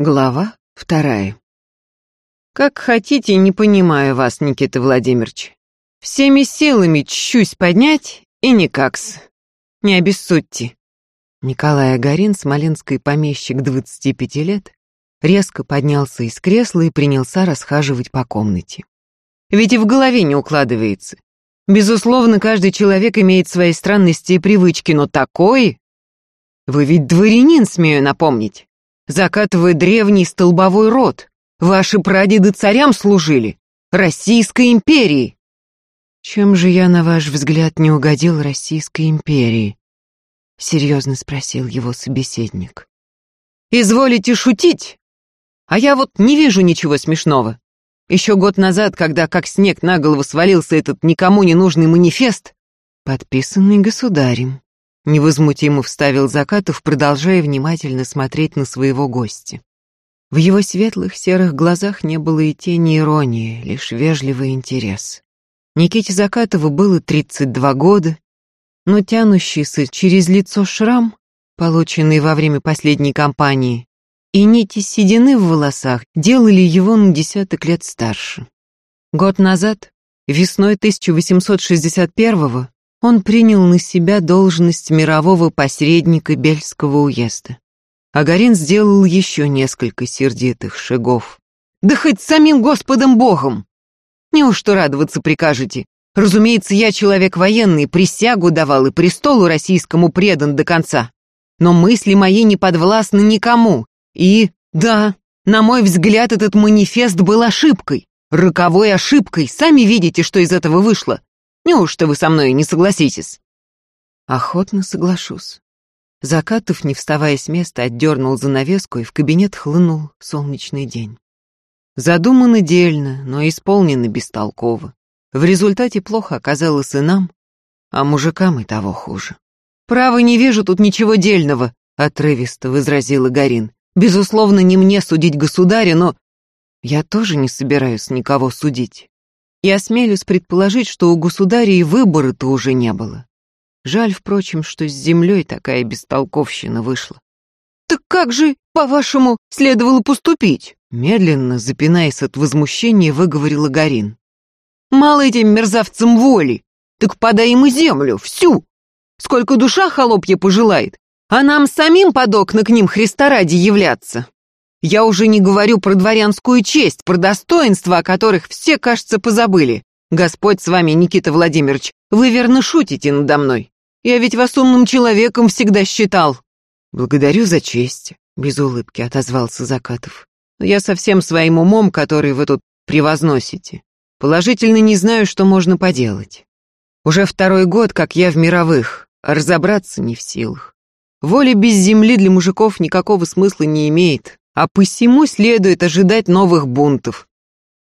Глава вторая. Как хотите, не понимаю вас, Никита Владимирович. Всеми силами чщусь поднять и никакс. Не обессудьте. Николай Агарин, смоленский помещик 25 лет, резко поднялся из кресла и принялся расхаживать по комнате. Ведь и в голове не укладывается. Безусловно, каждый человек имеет свои странности и привычки, но такой... Вы ведь дворянин, смею напомнить. Закатывая древний столбовой род. Ваши прадеды царям служили. Российской империи. Чем же я, на ваш взгляд, не угодил Российской империи? Серьезно спросил его собеседник. Изволите шутить? А я вот не вижу ничего смешного. Еще год назад, когда как снег на голову свалился этот никому не нужный манифест, подписанный государем, невозмутимо вставил Закатов, продолжая внимательно смотреть на своего гостя. В его светлых серых глазах не было и тени иронии, лишь вежливый интерес. Никите Закатову было 32 года, но тянущийся через лицо шрам, полученный во время последней кампании, и нити седины в волосах делали его на десяток лет старше. Год назад, весной 1861-го, он принял на себя должность мирового посредника Бельского уезда. Агарин сделал еще несколько сердитых шагов. «Да хоть самим Господом Богом! Неужто радоваться прикажете? Разумеется, я человек военный, присягу давал и престолу российскому предан до конца. Но мысли мои не подвластны никому, и, да, на мой взгляд, этот манифест был ошибкой, роковой ошибкой, сами видите, что из этого вышло. Неужто вы со мной не согласитесь?» «Охотно соглашусь». Закатов, не вставая с места, отдернул занавеску, и в кабинет хлынул солнечный день. Задумано дельно, но исполнено бестолково. В результате плохо оказалось и нам, а мужикам и того хуже. «Право, не вижу тут ничего дельного», — отрывисто возразила Гарин. «Безусловно, не мне судить государя, но я тоже не собираюсь никого судить. Я осмелюсь предположить, что у государя и выбора-то уже не было. Жаль, впрочем, что с землей такая бестолковщина вышла. «Так как же, по-вашему, следовало поступить?» Медленно, запинаясь от возмущения, выговорила Гарин. «Мало этим мерзавцам воли, так подай и землю, всю. Сколько душа холопья пожелает, а нам самим под окна к ним Христа ради являться. Я уже не говорю про дворянскую честь, про достоинства, о которых все, кажется, позабыли. Господь с вами, Никита Владимирович, вы верно шутите надо мной. Я ведь вас умным человеком всегда считал. Благодарю за честь, без улыбки отозвался Закатов. Но я совсем своим умом, который вы тут превозносите, положительно не знаю, что можно поделать. Уже второй год, как я в мировых, а разобраться не в силах. Воля без земли для мужиков никакого смысла не имеет, а посему следует ожидать новых бунтов.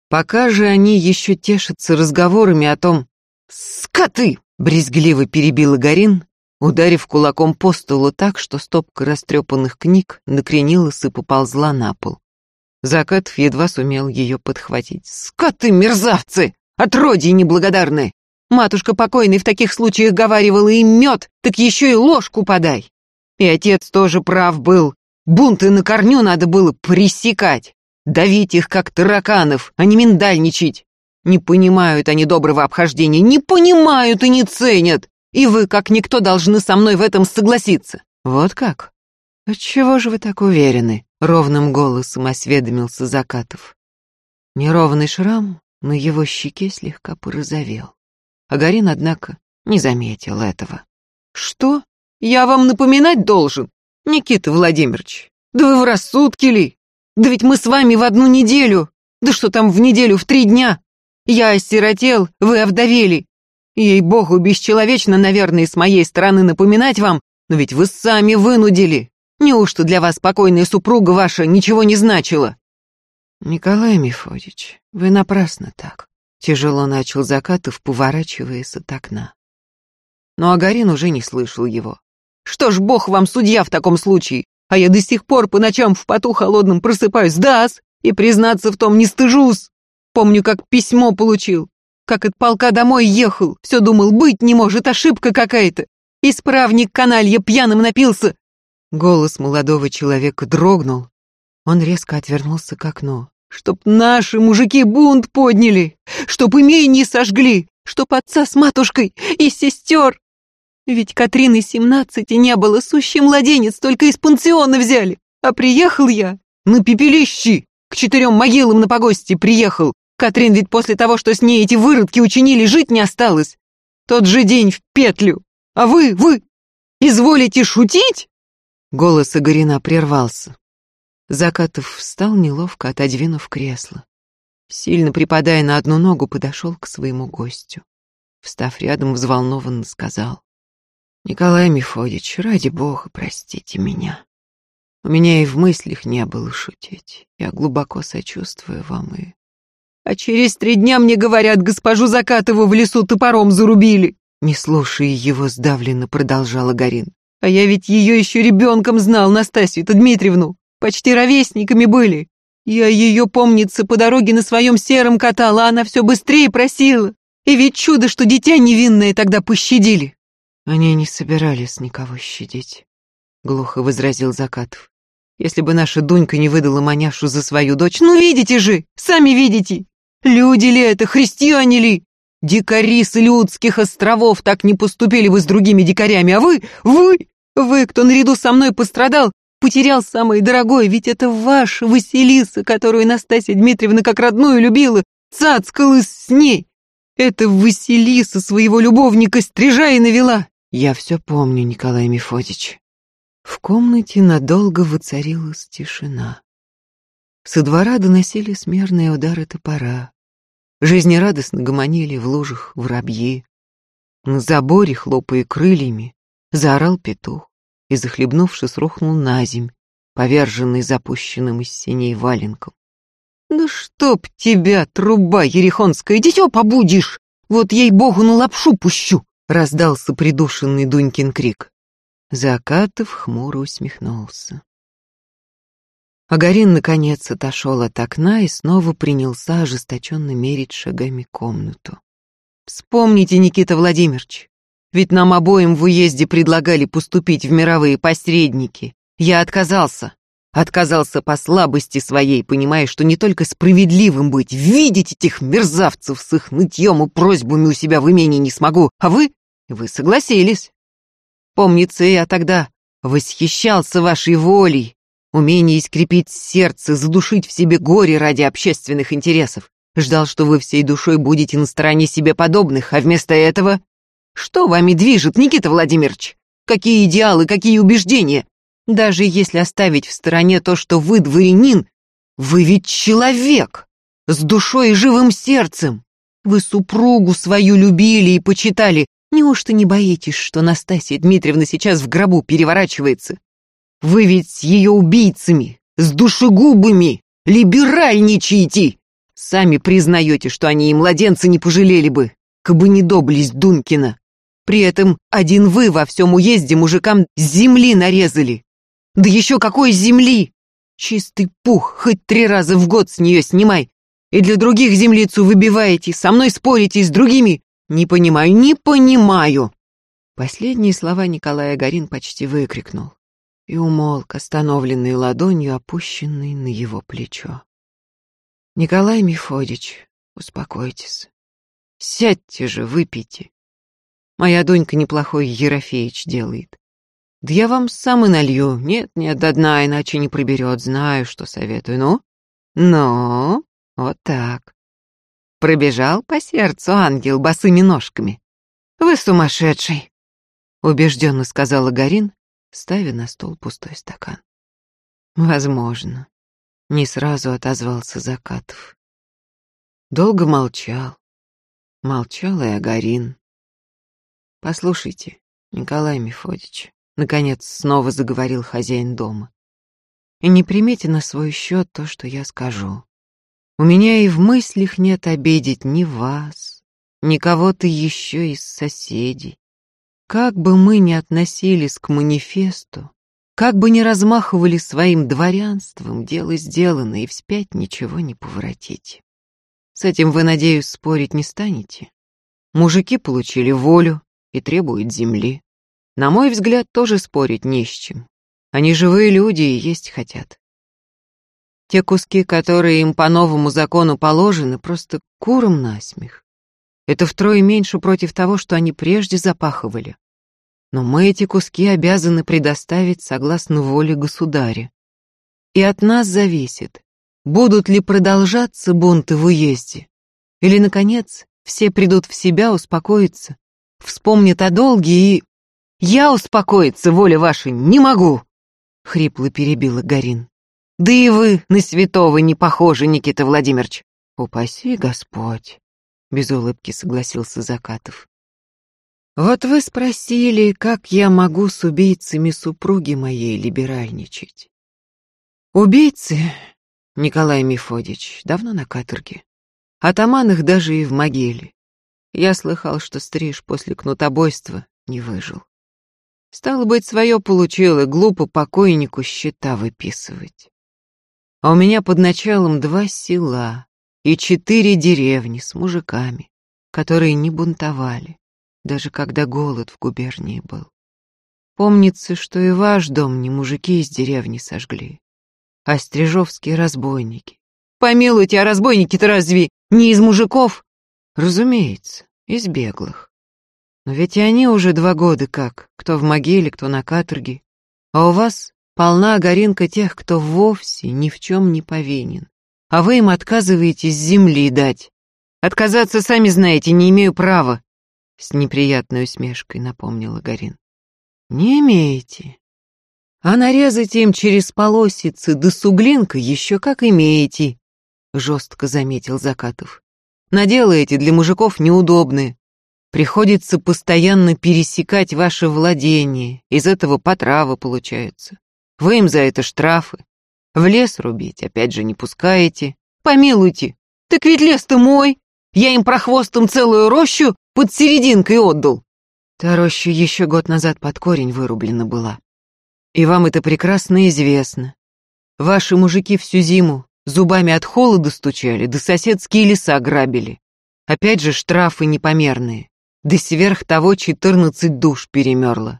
Пока же они еще тешатся разговорами о том «Скоты!» — брезгливо перебила Гарин, ударив кулаком по столу так, что стопка растрепанных книг накренилась и поползла на пол. Закатов едва сумел ее подхватить. «Скоты, мерзавцы! Отродье неблагодарные! Матушка покойной в таких случаях говаривала им мед, так еще и ложку подай! И отец тоже прав был, Бунты на корню надо было пресекать, давить их, как тараканов, а не миндальничать. Не понимают они доброго обхождения, не понимают и не ценят. И вы, как никто, должны со мной в этом согласиться. Вот как? Отчего же вы так уверены? Ровным голосом осведомился Закатов. Неровный шрам на его щеке слегка порозовел. Агарин, однако, не заметил этого. «Что? Я вам напоминать должен? Никита Владимирович, да вы в рассудке ли? Да ведь мы с вами в одну неделю. Да что там в неделю, в три дня? Я осиротел, вы овдовели. Ей-богу, бесчеловечно, наверное, с моей стороны напоминать вам, но ведь вы сами вынудили. Неужто для вас покойная супруга ваша ничего не значила? Николай Мефодич, вы напрасно так. Тяжело начал Закатов, поворачиваясь от окна. Но Агарин уже не слышал его. Что ж, бог вам судья в таком случае, а я до сих пор по ночам в поту холодном просыпаюсь, дас, и признаться в том не стыжусь. Помню, как письмо получил, как от полка домой ехал, все думал, быть не может, ошибка какая-то. Исправник каналья пьяным напился. Голос молодого человека дрогнул. Он резко отвернулся к окну. «Чтоб наши мужики бунт подняли! Чтоб имение сожгли! Чтоб отца с матушкой и сестер! Ведь Катрины семнадцати не было, сущий младенец, только из пансиона взяли. А приехал я на пепелищи, к четырем могилам на погосте приехал. Катрин ведь после того, что с ней эти выродки учинили, жить не осталось. Тот же день в петлю. А вы, вы, изволите шутить?» Голос Игорина прервался. Закатов встал, неловко отодвинув кресло. Сильно припадая на одну ногу, подошел к своему гостю. Встав рядом, взволнованно сказал. «Николай Мефодич, ради бога, простите меня. У меня и в мыслях не было шутить. Я глубоко сочувствую вам и а через три дня мне говорят, госпожу Закатову в лесу топором зарубили. Не слушая его, сдавленно продолжала Гарин. А я ведь ее еще ребенком знал, Настасью-то Дмитриевну. Почти ровесниками были. Я ее, помнится, по дороге на своем сером катала, а она все быстрее просила. И ведь чудо, что дитя невинное тогда пощадили. Они не собирались никого щадить, глухо возразил Закатов. Если бы наша Дунька не выдала маняшу за свою дочь, ну видите же, сами видите, Люди ли это, христиане ли? Дикари с людских островов так не поступили вы с другими дикарями, а вы, вы, вы, кто наряду со мной пострадал, потерял самое дорогое, ведь это ваша Василиса, которую Настасья Дмитриевна как родную любила, цацкалась с ней. Это Василиса своего любовника стрижа и навела. Я все помню, Николай Мефодич. В комнате надолго воцарилась тишина. Со двора доносили смерные удары топора. Жизнерадостно гомонили в лужах воробьи. На заборе, хлопая крыльями, заорал петух и, захлебнувшись, рухнул на земь, поверженный запущенным из синей валенком. «Да чтоб тебя, труба ерехонская, дитё побудешь! Вот ей-богу на лапшу пущу!» — раздался придушенный Дунькин крик. Закатов хмуро усмехнулся. Агарин, наконец, отошел от окна и снова принялся ожесточенно мерить шагами комнату. «Вспомните, Никита Владимирович, ведь нам обоим в уезде предлагали поступить в мировые посредники. Я отказался. Отказался по слабости своей, понимая, что не только справедливым быть, видеть этих мерзавцев с их нытьем и просьбами у себя в имении не смогу, а вы, вы согласились. Помнится, я тогда восхищался вашей волей, Умение искрепить сердце, задушить в себе горе ради общественных интересов. Ждал, что вы всей душой будете на стороне себе подобных, а вместо этого... Что вами движет, Никита Владимирович? Какие идеалы, какие убеждения? Даже если оставить в стороне то, что вы дворянин, вы ведь человек, с душой и живым сердцем. Вы супругу свою любили и почитали. Неужто не боитесь, что Настасья Дмитриевна сейчас в гробу переворачивается? Вы ведь с ее убийцами, с душегубами, либеральничаете. Сами признаете, что они и младенца не пожалели бы, кабы не доблесть Дункина. При этом один вы во всем уезде мужикам земли нарезали. Да еще какой земли! Чистый пух, хоть три раза в год с нее снимай. И для других землицу выбиваете, со мной спорите, с другими. Не понимаю, не понимаю. Последние слова Николая Горин почти выкрикнул и умолк, остановленный ладонью, опущенной на его плечо. «Николай Мефодич, успокойтесь. Сядьте же, выпейте. Моя донька неплохой Ерофеич делает. Да я вам сам и налью. Нет, нет, до дна, иначе не проберет. Знаю, что советую. Ну? Ну, вот так. Пробежал по сердцу ангел босыми ножками. Вы сумасшедший, убежденно сказала Гарин, ставя на стол пустой стакан. Возможно. Не сразу отозвался Закатов. Долго молчал. Молчал и Агарин. Послушайте, Николай Мефодич, наконец снова заговорил хозяин дома. И не примите на свой счет то, что я скажу. У меня и в мыслях нет обидеть ни вас, ни кого-то еще из соседей. Как бы мы ни относились к манифесту, как бы ни размахивали своим дворянством, дело сделано, и вспять ничего не поворотите. С этим вы, надеюсь, спорить не станете. Мужики получили волю и требуют земли. На мой взгляд, тоже спорить не с чем. Они живые люди и есть хотят. Те куски, которые им по новому закону положены, просто куром насмех. Это втрое меньше против того, что они прежде запахывали. Но мы эти куски обязаны предоставить согласно воле государя. И от нас зависит, будут ли продолжаться бунты в уезде, или, наконец, все придут в себя, успокоятся, вспомнят о долге и... «Я успокоиться, воля ваша, не могу!» — хрипло перебила Гарин. «Да и вы на святого не похожи, Никита Владимирович!» «Упаси Господь!» — без улыбки согласился Закатов. «Вот вы спросили, как я могу с убийцами супруги моей либеральничать. Убийцы, Николай Мефодич, давно на каторге. Атаман их даже и в могиле. Я слыхал, что стриж после кнутобойства не выжил. Стало быть, свое получил, и глупо покойнику счета выписывать. А у меня под началом два села, и четыре деревни с мужиками, которые не бунтовали, даже когда голод в губернии был. Помнится, что и ваш дом не мужики из деревни сожгли, а стрижовские разбойники. Помилуйте, а разбойники-то разве не из мужиков? Разумеется, из беглых. Но ведь и они уже два года как, кто в могиле, кто на каторге. А у вас полна горинка тех, кто вовсе ни в чем не повинен а вы им отказываетесь земли дать. Отказаться, сами знаете, не имею права, с неприятной усмешкой напомнила Гарин. Не имеете. А нарезать им через полосицы да суглинка еще как имеете, жестко заметил Закатов. Наделаете для мужиков неудобные. Приходится постоянно пересекать ваше владение, из этого потравы получаются. Вы им за это штрафы. В лес рубить опять же не пускаете. Помилуйте, так ведь лес-то мой. Я им прохвостом целую рощу под серединкой отдал. Та роща еще год назад под корень вырублена была. И вам это прекрасно известно. Ваши мужики всю зиму зубами от холода стучали, да соседские леса грабили. Опять же штрафы непомерные. Да сверх того четырнадцать душ перемерло.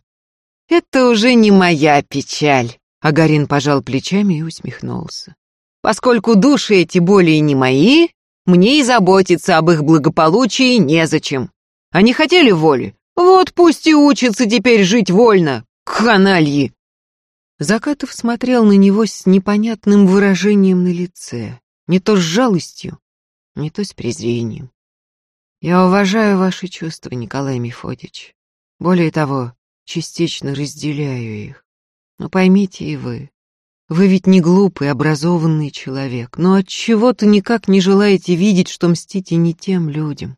Это уже не моя печаль. Агарин пожал плечами и усмехнулся. Поскольку души эти более не мои, мне и заботиться об их благополучии незачем. Они хотели воли. Вот пусть и учатся теперь жить вольно, канальи. Закатов смотрел на него с непонятным выражением на лице, не то с жалостью, не то с презрением. Я уважаю ваши чувства, Николай Мефодич. Более того, частично разделяю их. Но поймите и вы, вы ведь не глупый, образованный человек, но от чего-то никак не желаете видеть, что мстите не тем людям.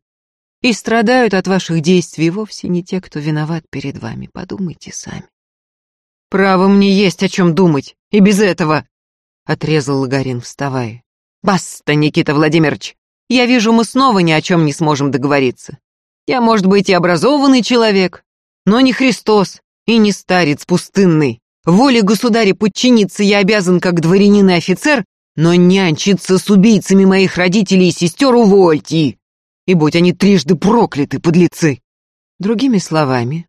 И страдают от ваших действий вовсе не те, кто виноват перед вами. Подумайте сами. Право мне есть о чем думать, и без этого, отрезал Лагарин, вставая. Баста, Никита Владимирович, я вижу, мы снова ни о чем не сможем договориться. Я, может быть, и образованный человек, но не Христос и не старец пустынный. Воле государя подчиниться я обязан как дворянин и офицер, но нянчиться с убийцами моих родителей и сестер увольте. И будь они трижды прокляты, подлецы. Другими словами,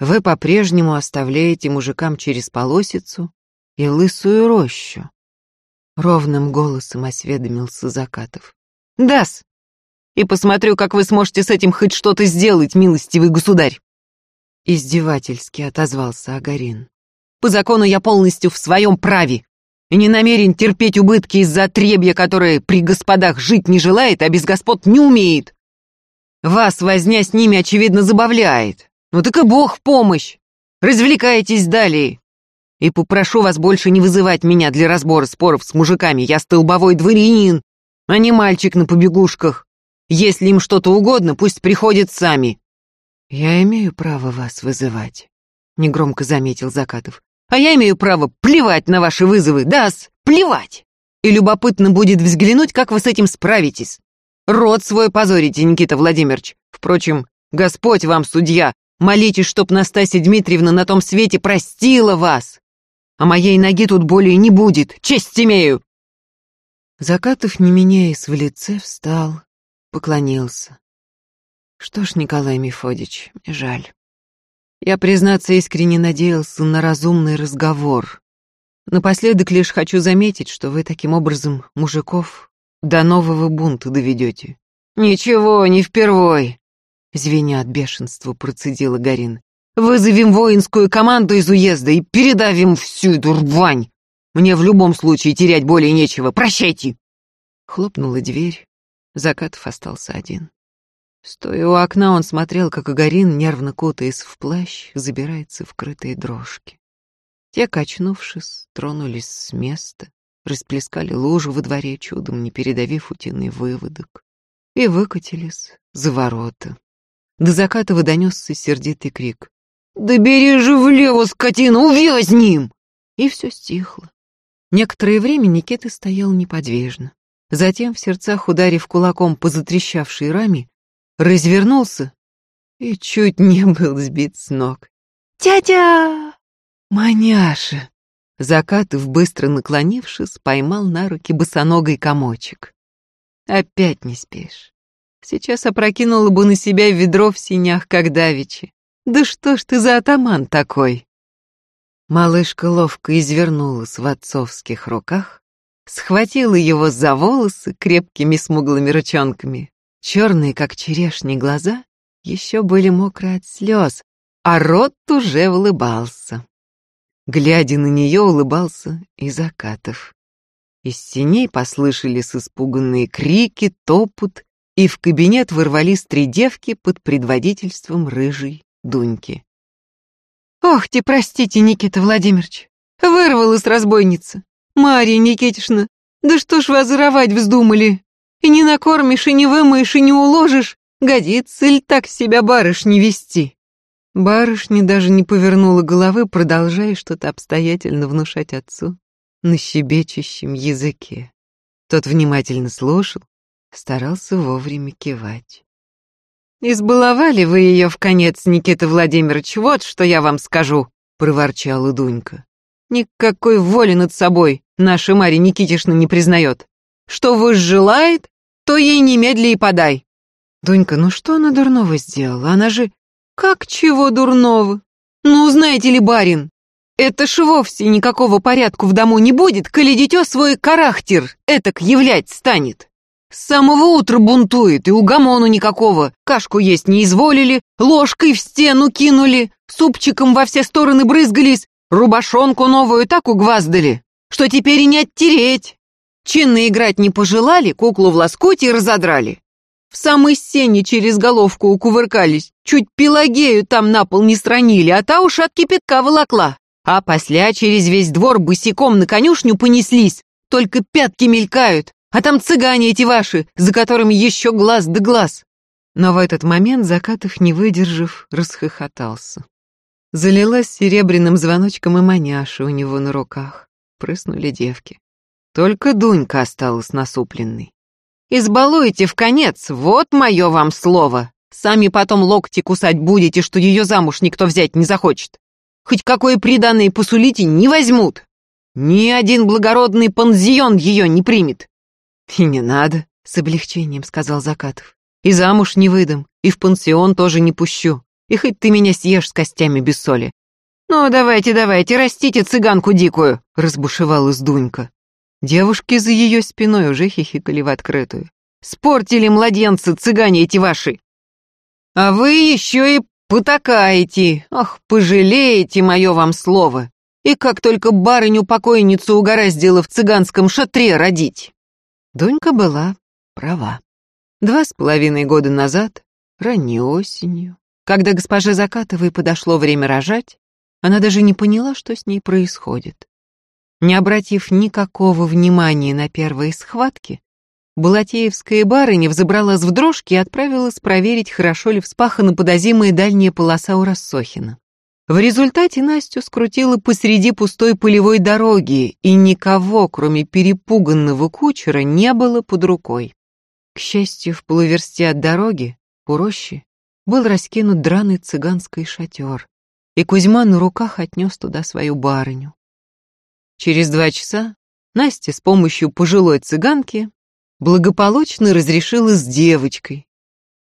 вы по-прежнему оставляете мужикам через полосицу и лысую рощу. Ровным голосом осведомился Закатов. Дас. И посмотрю, как вы сможете с этим хоть что-то сделать, милостивый государь. Издевательски отозвался Агарин. По закону я полностью в своем праве и не намерен терпеть убытки из-за отребья, которое при господах жить не желает, а без господ не умеет. Вас возня с ними, очевидно, забавляет. Ну так и бог в помощь. Развлекайтесь далее. И попрошу вас больше не вызывать меня для разбора споров с мужиками. Я столбовой дворянин, а не мальчик на побегушках. Если им что-то угодно, пусть приходят сами. Я имею право вас вызывать, негромко заметил Закатов. А я имею право плевать на ваши вызовы, да-с, плевать. И любопытно будет взглянуть, как вы с этим справитесь. Род свой позорите, Никита Владимирович. Впрочем, Господь вам судья. Молитесь, чтоб Настасья Дмитриевна на том свете простила вас. А моей ноги тут более не будет, честь имею. Закатов, не меняясь в лице, встал, поклонился. Что ж, Николай Мефодич, жаль. Я, признаться, искренне надеялся на разумный разговор. Напоследок лишь хочу заметить, что вы таким образом мужиков до нового бунта доведете. Ничего, не впервой, звеня от бешенства процедила Гарин. Вызовем воинскую команду из уезда и передавим всю эту рвань. Мне в любом случае терять более нечего. Прощайте. Хлопнула дверь. Закатов остался один. Стоя у окна, он смотрел, как Агарин, нервно кутаясь в плащ, забирается в крытые дрожки. Те, качнувшись, тронулись с места, расплескали лужу во дворе, чудом не передавив утиный выводок, и выкатились за ворота. До заката донесся сердитый крик. «Да бери же влево, скотина, увязнем!» И все стихло. Некоторое время Никита стоял неподвижно. Затем, в сердцах ударив кулаком по затрещавшей раме, развернулся и чуть не был сбит с ног. «Тятя!» «Маняша!» Закатов, быстро наклонившись, поймал на руки босоногой комочек. «Опять не спишь. Сейчас опрокинула бы на себя ведро в синях, как давичи. Да что ж ты за атаман такой?» Малышка ловко извернулась в отцовских руках, схватила его за волосы крепкими смуглыми ручонками. Черные, как черешни, глаза еще были мокры от слез, а рот уже улыбался. Глядя на нее, улыбался и Закатов. Из теней послышались испуганные крики, топот, и в кабинет ворвались три девки под предводительством рыжей Дуньки. «Ох ты, простите, Никита Владимирович, вырвалась разбойница. Марья Никитишна, да что ж вас воровать вздумали? И не накормишь, и не вымоешь, и не уложишь, годится ли так себя барышни вести?» Барышня даже не повернула головы, продолжая что-то обстоятельно внушать отцу на щебечущем языке. Тот внимательно слушал, старался вовремя кивать. «Избаловали вы ее в конец, Никита Владимирович, вот что я вам скажу», — проворчала Дунька. «Никакой воли над собой наша Марья Никитишна не признает. Что желает, то ей немедли и подай». «Дунька, ну что она дурного сделала? Она же «Как чего дурного? Ну, знаете ли, барин, это ж вовсе никакого порядку в дому не будет, коли дитё свой характер этак являть станет. С самого утра бунтует, и угомону никакого. Кашку есть не изволили, ложкой в стену кинули, супчиком во все стороны брызгались, рубашонку новую так угваздали, что теперь и не оттереть. Чинно играть не пожелали, куклу в лоскуте разодрали. В самой сене через головку укувыркались, чуть Пелагею там на пол не странили, а та уж от кипятка волокла. А после через весь двор босиком на конюшню понеслись, только пятки мелькают, а там цыгане эти ваши, за которыми еще глаз да глаз. Но в этот момент Закатов, не выдержав, расхохотался. Залилась серебряным звоночком и маняша у него на руках. Прыснули девки. Только Дунька осталась насупленной. Избалуете в конец, вот мое вам слово. Сами потом локти кусать будете, что ее замуж никто взять не захочет. Хоть какое приданное посулите, не возьмут. Ни один благородный панзион ее не примет. И не надо, с облегчением сказал Закатов. И замуж не выдам, и в пансион тоже не пущу. И хоть ты меня съешь с костями без соли. Ну, давайте, давайте, растите цыганку дикую, разбушевалась Дунька. Девушки за ее спиной уже хихикали в открытую. «Спортили младенцы, цыгане эти ваши!» «А вы еще и потакаете! Ах, пожалеете мое вам слово! И как только барыню-покойницу угораздило в цыганском шатре родить!» Донька была права. Два с половиной года назад, ранней осенью, когда госпоже Закатовой подошло время рожать, она даже не поняла, что с ней происходит. Не обратив никакого внимания на первые схватки, Балатеевская барыня взобралась в дрожки и отправилась проверить, хорошо ли вспахана подозимая дальняя полоса у Рассохина. В результате Настю скрутило посреди пустой полевой дороги, и никого, кроме перепуганного кучера, не было под рукой. К счастью, в полуверсте от дороги, у рощи, был раскинут драный цыганский шатер, и Кузьма на руках отнес туда свою барыню. Через два часа Настя с помощью пожилой цыганки благополучно разрешила с девочкой,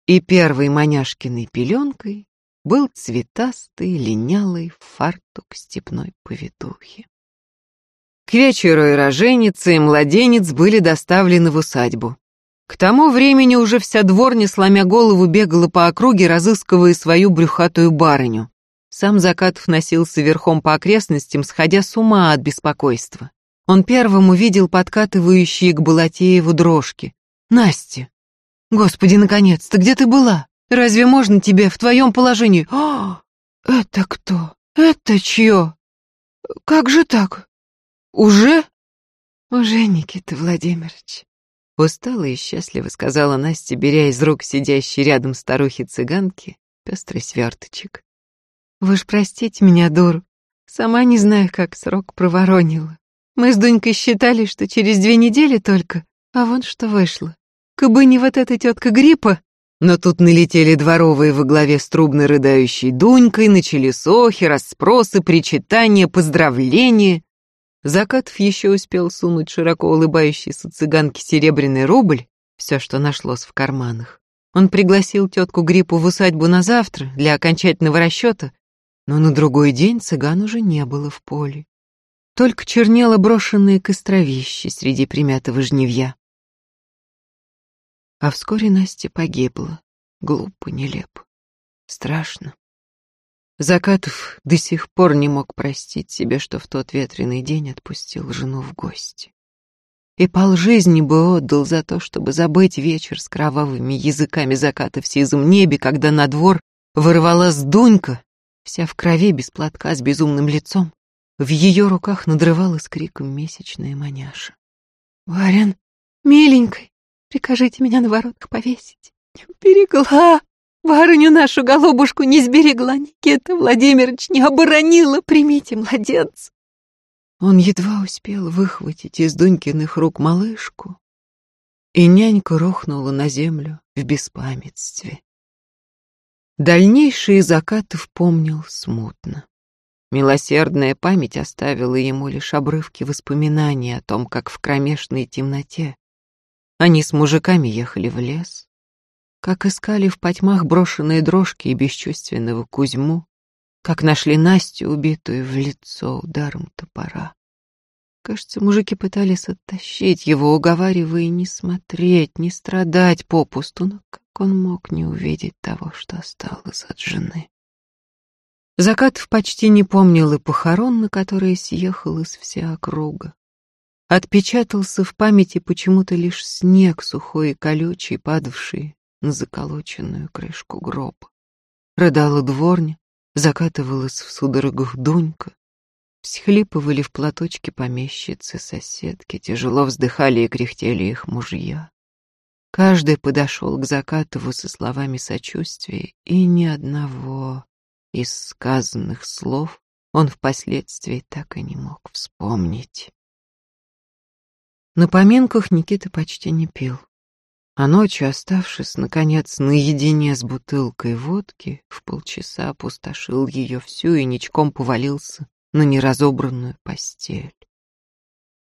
и первой маняшкиной пеленкой был цветастый линялый фартук степной повитухи. К вечеру и роженица, и младенец были доставлены в усадьбу. К тому времени уже вся дворня, сломя голову, бегала по округе, разыскивая свою брюхатую барыню. Сам Закатов носился верхом по окрестностям, сходя с ума от беспокойства. Он первым увидел подкатывающие к Балатееву дрожки. «Настя! Господи, наконец-то, где ты была? Разве можно тебе в твоем положении...» «О, это кто? Это чье? Как же так? Уже?» «Уже, Никита Владимирович», Устала и счастливо сказала Настя, беря из рук сидящей рядом старухи-цыганки пестрый сверточек. «Вы ж простите меня, дуру. Сама не знаю, как срок проворонила. Мы с Дунькой считали, что через две недели только, а вон что вышло. Кабы не вот эта тетка гриппа...» Но тут налетели дворовые во главе с трубно рыдающей Дунькой, начали сохи, расспросы, причитания, поздравления. Закатов еще успел сунуть широко улыбающейся цыганке серебряный рубль, все, что нашлось в карманах. Он пригласил тетку Гриппу в усадьбу на завтра для окончательного расчета, но на другой день цыган уже не было в поле. Только чернело брошенное костровище среди примятого жневья. А вскоре Настя погибла. Глупо, нелепо. Страшно. Закатов до сих пор не мог простить себе, что в тот ветреный день отпустил жену в гости. И полжизни бы отдал за то, чтобы забыть вечер с кровавыми языками заката в сизом небе, когда на двор вырвалась Дунька, вся в крови, без платка, с безумным лицом. В ее руках надрывалась криком месячная маняша. «Варен, миленькой, прикажите меня на воротах повесить. Берегла!» Барыню нашу голубушку не сберегла Никита Владимирович, не оборонила, примите, младенца. Он едва успел выхватить из Дунькиных рук малышку, и нянька рухнула на землю в беспамятстве. Дальнейшие закаты помнил смутно. Милосердная память оставила ему лишь обрывки воспоминаний о том, как в кромешной темноте они с мужиками ехали в лес, как искали в потьмах брошенные дрожки и бесчувственного Кузьму, как нашли Настю, убитую в лицо ударом топора. Кажется, мужики пытались оттащить его, уговаривая не смотреть, не страдать попусту, но как он мог не увидеть того, что осталось от жены? Закатов почти не помнил и похорон, на которые съехалась вся округа. Отпечатался в памяти почему-то лишь снег сухой и колючий, падавший на заколоченную крышку гроба. Рыдала дворня, закатывалась в судорогах Дунька. Всхлипывали в платочке помещицы, соседки, тяжело вздыхали и кряхтели их мужья. Каждый подошел к Закатову со словами сочувствия, и ни одного из сказанных слов он впоследствии так и не мог вспомнить. На поминках Никита почти не пил. А ночью, оставшись, наконец, наедине с бутылкой водки, в полчаса опустошил ее всю и ничком повалился на неразобранную постель.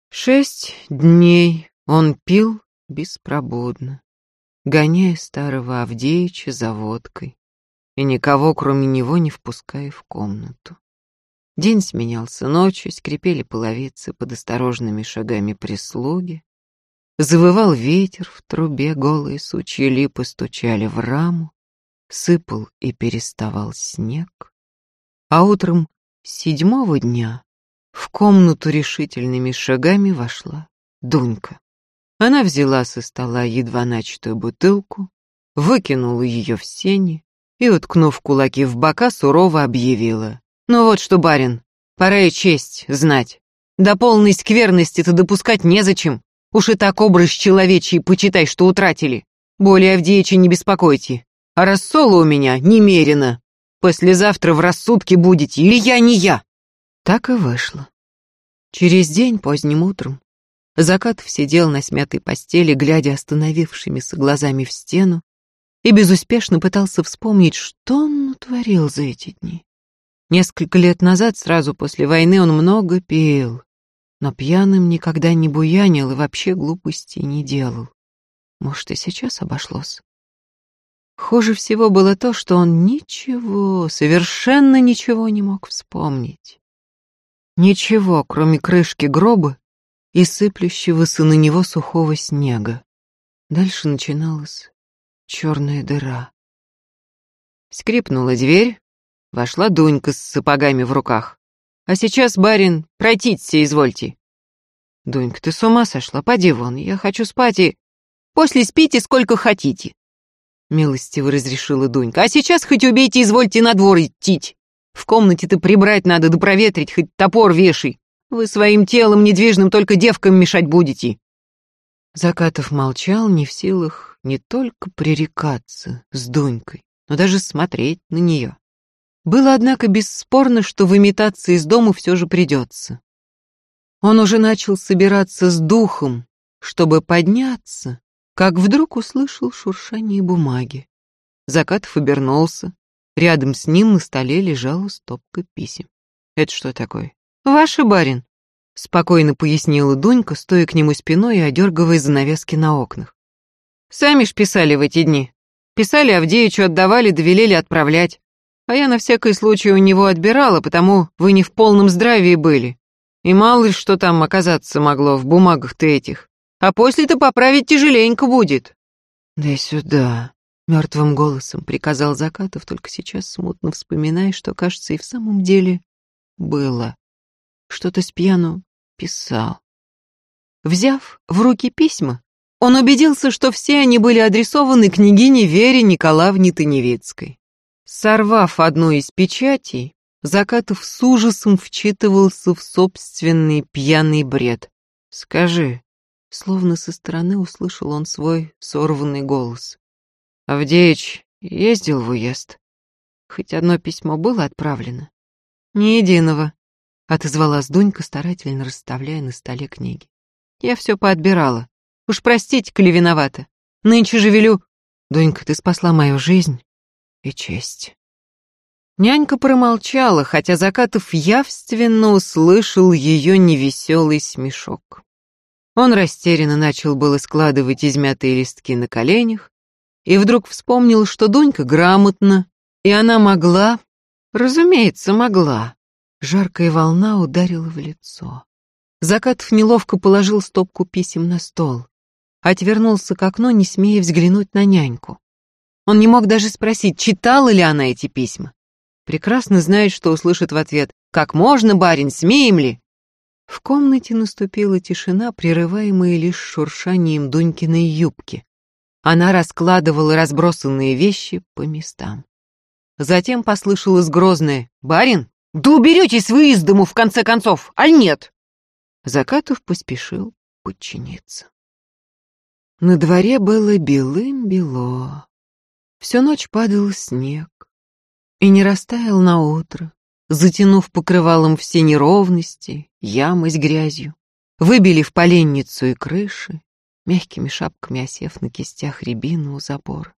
Шесть дней он пил беспробудно, гоняя старого Авдеича за водкой и никого, кроме него, не впуская в комнату. День сменялся ночью, скрипели половицы под осторожными шагами прислуги, Завывал ветер в трубе, голые сучьи липы стучали в раму, сыпал и переставал снег. А утром седьмого дня в комнату решительными шагами вошла Дунька. Она взяла со стола едва начатую бутылку, выкинула ее в сени и, уткнув кулаки в бока, сурово объявила. «Ну вот что, барин, пора и честь знать. До полной скверности-то допускать незачем. Уж и так образ человечий, почитай, что утратили. Более Авдеича не беспокойте. А рассола у меня немерено. Послезавтра в рассудке будете, или я не я. Так и вышло. Через день, поздним утром, Закатов сидел на смятой постели, глядя остановившимися глазами в стену, и безуспешно пытался вспомнить, что он натворил за эти дни. Несколько лет назад, сразу после войны, он много пил, но пьяным никогда не буянил и вообще глупостей не делал. Может, и сейчас обошлось. Хуже всего было то, что он ничего, совершенно ничего не мог вспомнить. Ничего, кроме крышки гроба и сыплющегося на него сухого снега. Дальше начиналась черная дыра. Скрипнула дверь, вошла Дунька с сапогами в руках. «А сейчас, барин, пройтиться извольте». «Дунька, ты с ума сошла? Поди вон, я хочу спать и...» «После спите сколько хотите», — милостиво разрешила Дунька. «А сейчас хоть убейте, извольте на двор идти. В комнате-то прибрать надо, да проветрить, хоть топор вешай. Вы своим телом недвижным только девкам мешать будете». Закатов молчал, не в силах не только пререкаться с Дунькой, но даже смотреть на нее. Было, однако, бесспорно, что выметаться из дома все же придется. Он уже начал собираться с духом, чтобы подняться, как вдруг услышал шуршание бумаги. Закатов обернулся. Рядом с ним на столе лежала стопка писем. «Это что такое?» «Ваше, барин», — спокойно пояснила Дунька, стоя к нему спиной и одергивая занавески на окнах. «Сами ж писали в эти дни. Писали Авдеичу, отдавали, довелели отправлять. А я на всякий случай у него отбирала, потому вы не в полном здравии были. И мало ли что там оказаться могло в бумагах-то этих. А после-то поправить тяжеленько будет. Да сюда, мертвым голосом приказал Закатов, только сейчас смутно вспоминая, что, кажется, и в самом деле было. Что-то с пьяну писал. Взяв в руки письма, он убедился, что все они были адресованы княгине Вере Николаевне Таневицкой. Сорвав одну из печатей, Закатов с ужасом вчитывался в собственный пьяный бред. «Скажи», словно со стороны услышал он свой сорванный голос. «Авдеич ездил в уезд. Хоть одно письмо было отправлено?» «Ни единого», — отозвалась Дунька, старательно расставляя на столе книги. «Я все поотбирала. Уж простите, коли виновата. Нынче же велю...» «Дунька, ты спасла мою жизнь и честь». Нянька промолчала, хотя Закатов явственно услышал ее невеселый смешок. Он растерянно начал было складывать измятые листки на коленях и вдруг вспомнил, что Дунька грамотна, и она могла, разумеется, могла. Жаркая волна ударила в лицо. Закатов неловко положил стопку писем на стол, отвернулся к окну, не смея взглянуть на няньку. Он не мог даже спросить, читала ли она эти письма прекрасно знает, что услышит в ответ «Как можно, барин, смеем ли?» В комнате наступила тишина, прерываемая лишь шуршанием Дунькиной юбки. Она раскладывала разбросанные вещи по местам. Затем послышалось грозное «Барин, да уберетесь вы из дому в конце концов, аль нет?» Закатов поспешил подчиниться. На дворе было белым-бело. Всю ночь падал снег и не растаял на утро, затянув покрывалом все неровности, ямы с грязью, выбили в поленницу и крыши, мягкими шапками осев на кистях рябины у забора.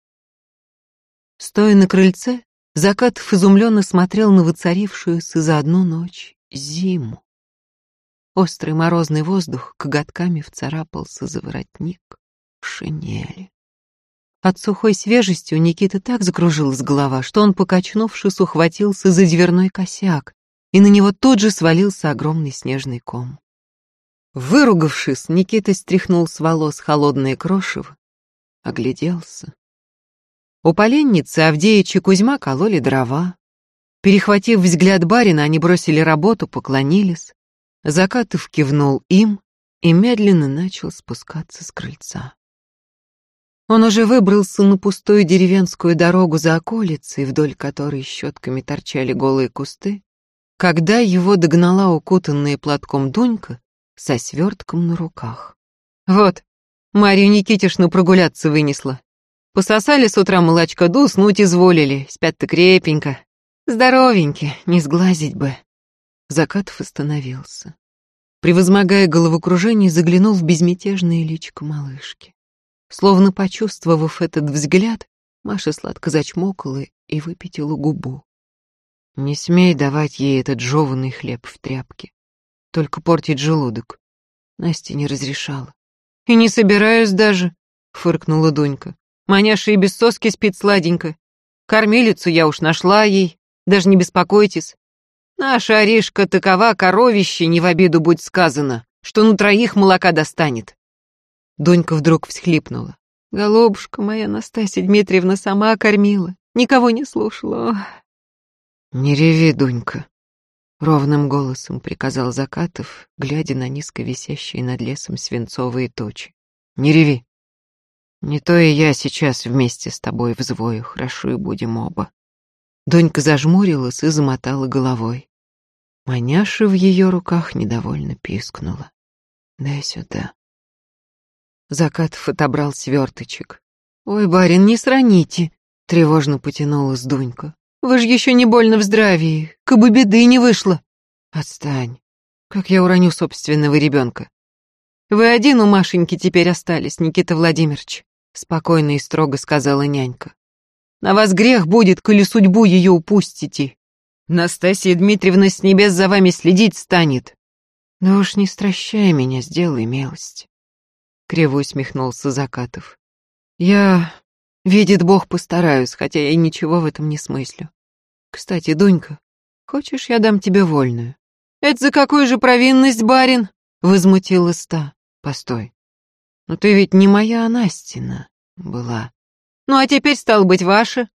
Стоя на крыльце, Закатов изумленно смотрел на воцарившуюся за одну ночь зиму. Острый морозный воздух коготками вцарапался за воротник шинели. От сухой свежести у Никиты так закружилась голова, что он, покачнувшись, ухватился за дверной косяк, и на него тут же свалился огромный снежный ком. Выругавшись, Никита стряхнул с волос холодное крошево, огляделся. У поленницы Авдеич и Кузьма кололи дрова. Перехватив взгляд барина, они бросили работу, поклонились. Закатов кивнул им и медленно начал спускаться с крыльца. Он уже выбрался на пустую деревенскую дорогу за околицей, вдоль которой щетками торчали голые кусты, когда его догнала укутанная платком Дунька со свертком на руках. «Вот, Марию Никитишну прогуляться вынесла. Пососали с утра молочка да уснуть изволили, спят-то крепенько. Здоровеньки, не сглазить бы». Закатов остановился. Превозмогая головокружение, заглянул в безмятежное личико малышки. Словно почувствовав этот взгляд, Маша сладко зачмокала и выпятила губу. Не смей давать ей этот жеванный хлеб в тряпке. Только портить желудок. Настя не разрешала. И не собираюсь даже, фыркнула Дунька. Маняша и без соски спит сладенько. Кормилицу я уж нашла ей, даже не беспокойтесь. Наша Аришка такова коровище, не в обиду будь сказано, что на троих молока достанет. Донька вдруг всхлипнула. Голубушка моя Настасья Дмитриевна сама кормила, никого не слушала. Не реви, Дунька, ровным голосом приказал Закатов, глядя на низко висящие над лесом свинцовые точи. Не реви. Не то и я сейчас вместе с тобой взвою, хорошо и будем оба. Донька зажмурилась и замотала головой. Маняша в ее руках недовольно пискнула. «Дай сюда». Закатов отобрал сверточек. «Ой, барин, не сраните!» — тревожно потянулась Дунька. «Вы же еще не больно в здравии, кабы беды не вышло!» «Отстань! Как я уроню собственного ребенка!» «Вы один у Машеньки теперь остались, Никита Владимирович», — спокойно и строго сказала нянька. «На вас грех будет, коли судьбу ее упустите. Настасья Дмитриевна с небес за вами следить станет». «Да уж не стращай меня, сделай милость». Криво усмехнулся Закатов. Я, видит Бог, постараюсь, хотя я ничего в этом не смыслю. Кстати, Дунька, хочешь, я дам тебе вольную? Это за какую же провинность, барин? Возмутилась та. Постой. Ну ты ведь не моя, а Настина была. Ну а теперь, стал быть, ваша,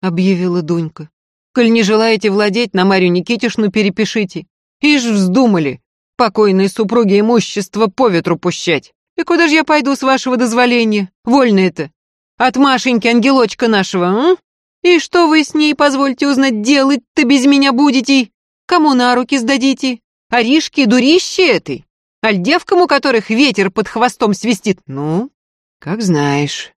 объявила Дунька. Коль не желаете владеть, на Марию Никитишну перепишите. Ишь вздумали, покойной супруге имущество по ветру пущать. И куда же я пойду с вашего дозволения? Вольно это. От Машеньки, ангелочка нашего, а? И что вы с ней, позвольте узнать, делать-то без меня будете? Кому на руки сдадите? Аришки, дурище этой? Аль девкам, у которых ветер под хвостом свистит? Ну, как знаешь,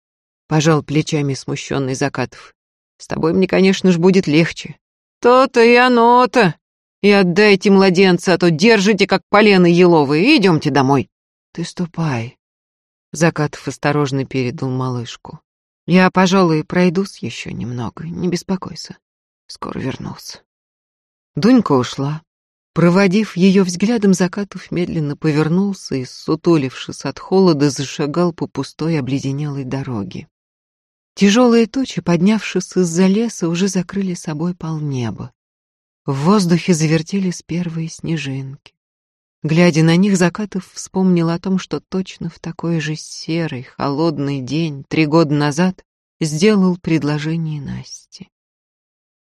пожал плечами смущенный Закатов. С тобой мне, конечно ж, будет легче. То-то и оно-то. И отдайте младенца, а то держите, как полены еловые, идемте домой. Ты ступай. Закатов осторожно передал малышку. Я, пожалуй, пройдусь еще немного, не беспокойся. Скоро вернусь. Дунька ушла. Проводив ее взглядом, Закатов медленно повернулся и, сутулившись от холода, зашагал по пустой обледенелой дороге. Тяжелые тучи, поднявшись из-за леса, уже закрыли собой полнеба. В воздухе завертелись первые снежинки. Глядя на них, Закатов вспомнил о том, что точно в такой же серый, холодный день, три года назад, сделал предложение Насте.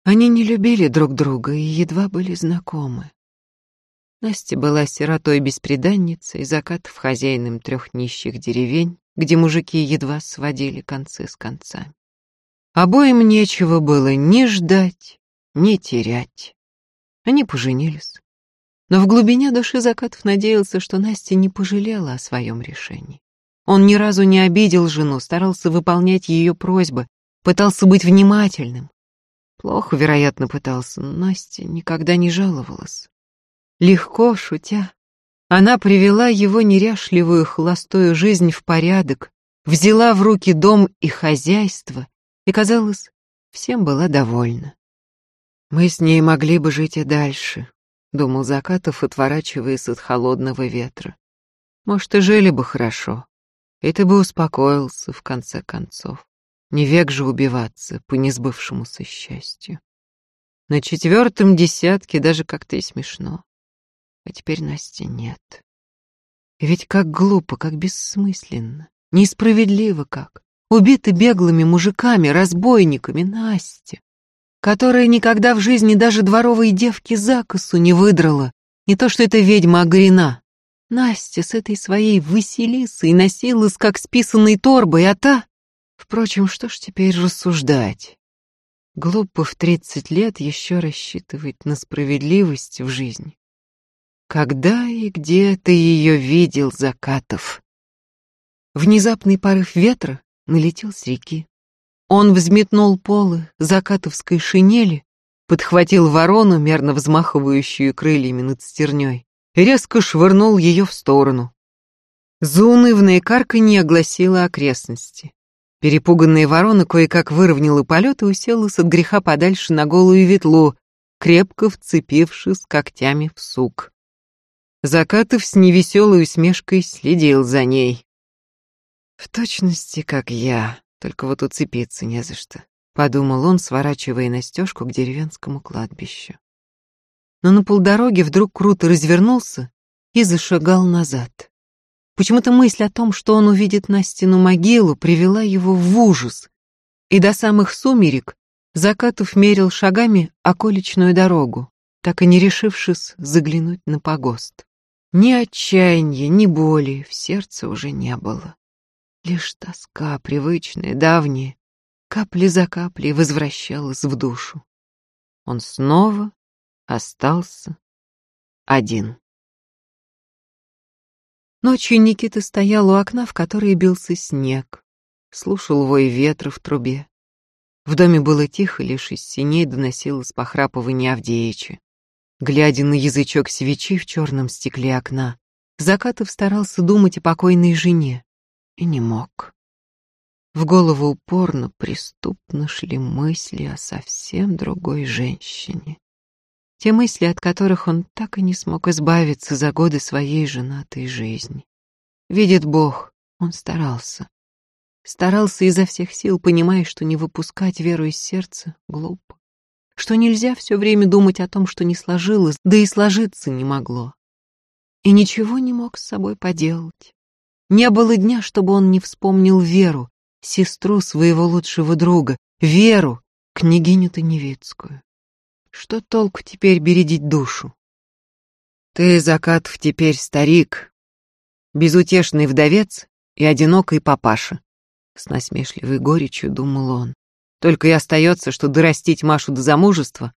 Они не любили друг друга и едва были знакомы. Настя была сиротой-бесприданницей, Закатов хозяином трех нищих деревень, где мужики едва сводили концы с концами. Обоим нечего было ни ждать, ни терять. Они поженились. Но в глубине души Закатов надеялся, что Настя не пожалела о своем решении. Он ни разу не обидел жену, старался выполнять ее просьбы, пытался быть внимательным. Плохо, вероятно, пытался, но Настя никогда не жаловалась. Легко, шутя, она привела его неряшливую холостую жизнь в порядок, взяла в руки дом и хозяйство, и, казалось, всем была довольна. Мы с ней могли бы жить и дальше, думал Закатов, отворачиваясь от холодного ветра. Может, и жили бы хорошо. И ты бы успокоился, в конце концов. Не век же убиваться по несбывшемуся счастью. На четвертом десятке даже как-то и смешно. А теперь Насти нет. И ведь как глупо, как бессмысленно, несправедливо как. Убиты беглыми мужиками, разбойниками Настя которая никогда в жизни даже дворовой девки закосу не выдрала. Не то что эта ведьма Агрина. Настя с этой своей Василисой носилась как списанной торбой, а та... Впрочем, что ж теперь рассуждать? Глупо в тридцать лет еще рассчитывать на справедливость в жизни. Когда и где ты ее видел, Закатов? Внезапный порыв ветра налетел с реки. Он взметнул полы закатовской шинели, подхватил ворону, мерно взмахивающую крыльями над стерней, и резко швырнул ее в сторону. Заунывное карканье огласило окрестности. Перепуганная ворона кое-как выровняла полет и уселась от греха подальше на голую ветлу, крепко вцепившись когтями в сук. Закатов с невеселой усмешкой следил за ней. В точности, как я, только вот уцепиться не за что, подумал он, сворачивая на стежку к деревенскому кладбищу. но на полдороге вдруг круто развернулся и зашагал назад. Почему-то мысль о том, что он увидит Настину могилу, привела его в ужас, и до самых сумерек Закатов мерил шагами околичную дорогу, так и не решившись заглянуть на погост. Ни отчаяния, ни боли в сердце уже не было. Лишь тоска, привычная, давняя, капли за каплей возвращалась в душу. Он снова остался один. Ночью Никита стоял у окна, в которое бился снег, слушал вой ветра в трубе. В доме было тихо, лишь из синей доносилось похрапывание Авдеича. Глядя на язычок свечи в черном стекле окна, Закатов старался думать о покойной жене и не мог. В голову упорно, преступно шли мысли о совсем другой женщине. Те мысли, от которых он так и не смог избавиться за годы своей женатой жизни. Видит Бог, он старался. Старался изо всех сил, понимая, что не выпускать веру из сердца глупо что нельзя все время думать о том, что не сложилось, да и сложиться не могло. И ничего не мог с собой поделать. Не было дня, чтобы он не вспомнил Веру, сестру своего лучшего друга, Веру, княгиню Таневицкую. Что толку теперь бередить душу? Ты, Закатов, теперь старик, безутешный вдовец и одинокий папаша. С насмешливой горечью думал он. Только и остается, что дорастить Машу до замужества,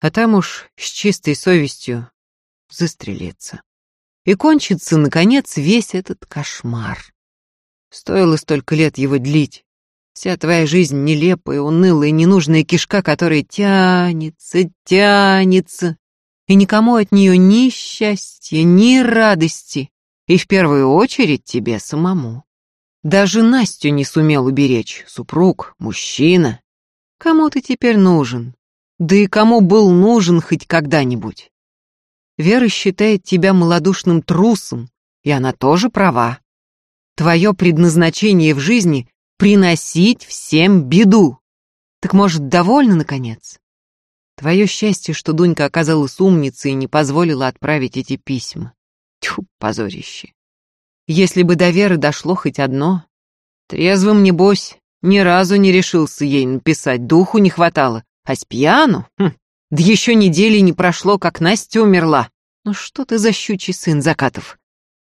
а там уж с чистой совестью застрелиться. И кончится, наконец, весь этот кошмар. Стоило столько лет его длить. Вся твоя жизнь нелепая, унылая, ненужная кишка, которая тянется, тянется, и никому от нее ни счастья, ни радости, и в первую очередь тебе самому. Даже Настю не сумел уберечь. Супруг, мужчина. Кому ты теперь нужен? Да и кому был нужен хоть когда-нибудь? Вера считает тебя малодушным трусом, и она тоже права. Твое предназначение в жизни — приносить всем беду. Так, может, довольна, наконец? Твое счастье, что Дунька оказалась умницей и не позволила отправить эти письма. Тьфу, позорище. Если бы до Веры дошло хоть одно, трезвым, небось, ни разу не решился ей написать, духу не хватало. А с пьяну? Хм, да еще недели не прошло, как Настя умерла. Ну что ты за щучий сын, Закатов?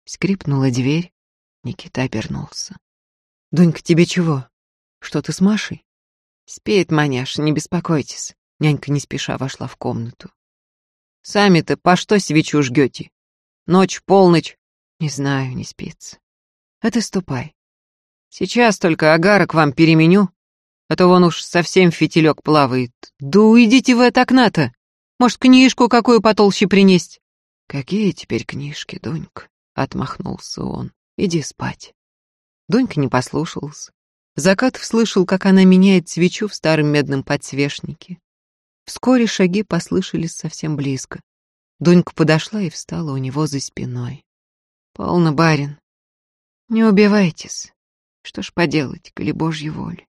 Скрипнула дверь, Никита обернулся. Дунька, тебе чего? Что ты с Машей? Спеет маняша, не беспокойтесь. Нянька не спеша вошла в комнату. Сами-то по что свечу жгете? Ночь, полночь, не знаю, не спится. А ты ступай. Сейчас только агарок вам переменю, а то вон уж совсем фитилек плавает. Да уйдите вы от окна-то. Может, книжку какую потолще принесть? Какие теперь книжки, Дунька? Отмахнулся он. Иди спать. Дунька не послушался. Закатов слышал, как она меняет свечу в старом медном подсвечнике. Вскоре шаги послышались совсем близко. Дунька подошла и встала у него за спиной. Полно, барин. Не убивайтесь. Что ж поделать, коли Божья воля.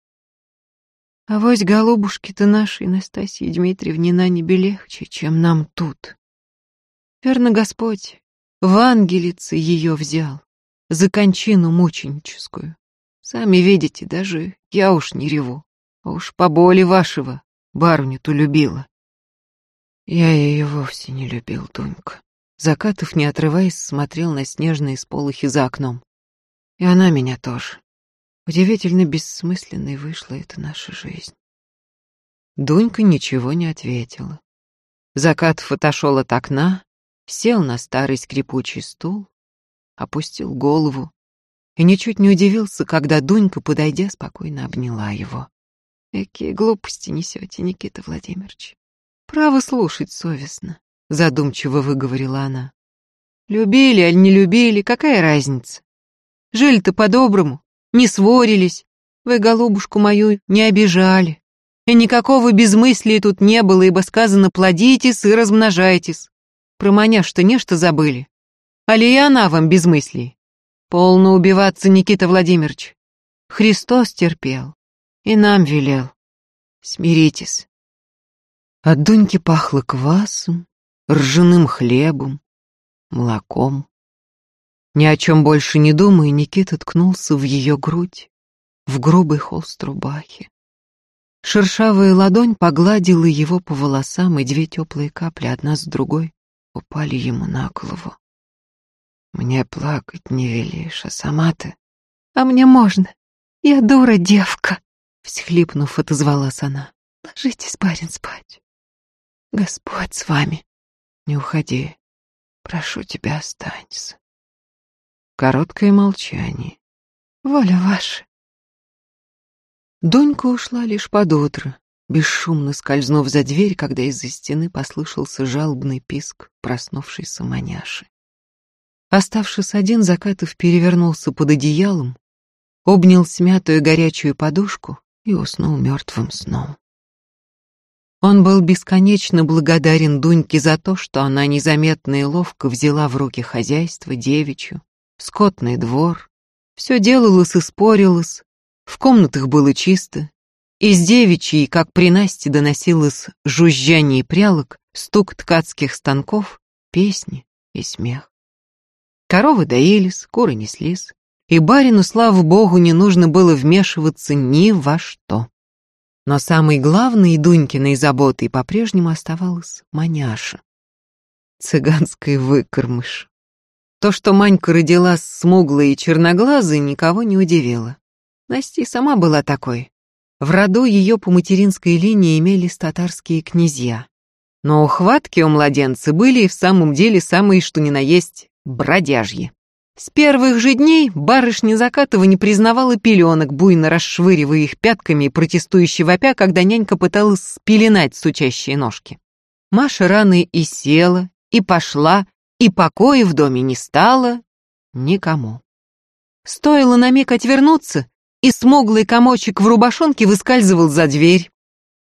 А вось голубушки-то нашей Настасьи Дмитриевне на небе легче, чем нам тут. Верно, Господь в ангелице ее взял, за кончину мученическую. Сами видите, даже я уж не реву, а уж по боли вашего барыню-то любила. Я ее вовсе не любил, Дунька. Закатов, не отрываясь, смотрел на снежные сполохи за окном. И она меня тоже. Удивительно бессмысленной вышла эта наша жизнь. Дунька ничего не ответила. Закатов отошел от окна, сел на старый скрипучий стул, опустил голову и ничуть не удивился, когда Дунька, подойдя, спокойно обняла его. «Какие глупости несете, Никита Владимирович. Право слушать совестно задумчиво выговорила она. Любили, аль не любили, какая разница? Жили-то по-доброму, не сворились, вы голубушку мою не обижали. И никакого безмыслия тут не было, ибо сказано «плодитесь и размножайтесь». Про маняш-то нечто забыли. Али и она вам безмыслий. Полно убиваться, Никита Владимирович. Христос терпел и нам велел. Смиритесь. От Дуньки пахло квасом, ржаным хлебом, молоком. Ни о чем больше не думая, Никита ткнулся в ее грудь, в грубый холст рубахи. Шершавая ладонь погладила его по волосам, и две теплые капли, одна с другой, упали ему на голову. «Мне плакать не велишь, а сама ты...» «А мне можно. Я дура девка», — всхлипнув, отозвалась она. «Ложитесь, барин, спать. Господь с вами. Не уходи. Прошу тебя, останься». Короткое молчание. «Воля ваша». Донька ушла лишь под утро, бесшумно скользнув за дверь, когда из-за стены послышался жалобный писк проснувшейся маняши. Оставшись один, Закатов перевернулся под одеялом, обнял смятую горячую подушку и уснул мертвым сном. Он был бесконечно благодарен Дуньке за то, что она незаметно и ловко взяла в руки хозяйство, девичью, скотный двор, все делалось и спорилось, в комнатах было чисто. Из девичьей, как при Насте, доносилось жужжание прялок, стук ткацких станков, песни и смех. Коровы доелись, куры неслись, и барину, слава богу, не нужно было вмешиваться ни во что. Но самой главной Дунькиной заботой по-прежнему оставалась маняша. Цыганский выкормыш. То, что Манька родилась смуглой и черноглазой, никого не удивило. Настя сама была такой. В роду ее по материнской линии имелись татарские князья. Но ухватки у младенца были и в самом деле самые что ни на есть бродяжьи. С первых же дней барышня Закатова не признавала пеленок, буйно расшвыривая их пятками и протестующе вопя, когда нянька пыталась спеленать сучащие ножки. Маша рано и села, и пошла, и покоя в доме не стало никому. Стоило на миг отвернуться, и смуглый комочек в рубашонке выскальзывал за дверь.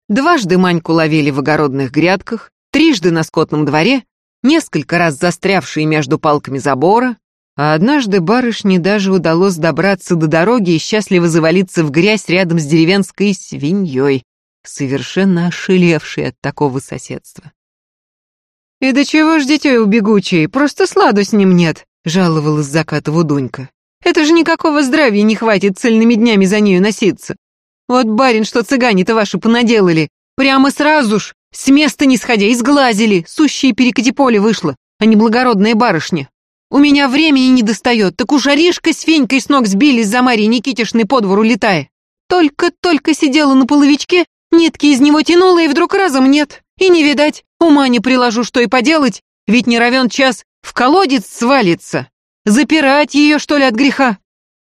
Дважды Маньку ловили в огородных грядках, трижды на скотном дворе, несколько раз застрявшие между палками забора, а однажды барышне даже удалось добраться до дороги и счастливо завалиться в грязь рядом с деревенской свиньей, совершенно ошелевшей от такого соседства. «И до чего ж дитё убегучее, просто сладу с ним нет», — жаловалась Закатову Дунька. Это же никакого здравия не хватит цельными днями за нею носиться. Вот барин, что цыгане-то ваши понаделали, прямо сразу ж, с места не сходя, изглазили, сущие перекати поле вышло, а не благородная барышня. У меня времени не достает, так уж Аришка с Фенькой с ног сбились за Марьей Никитишной по двору. Только-только сидела на половичке, нитки из него тянула, и вдруг разом нет. И не видать, ума не приложу, что и поделать, ведь не равен час в колодец свалится. Запирать ее, что ли, от греха?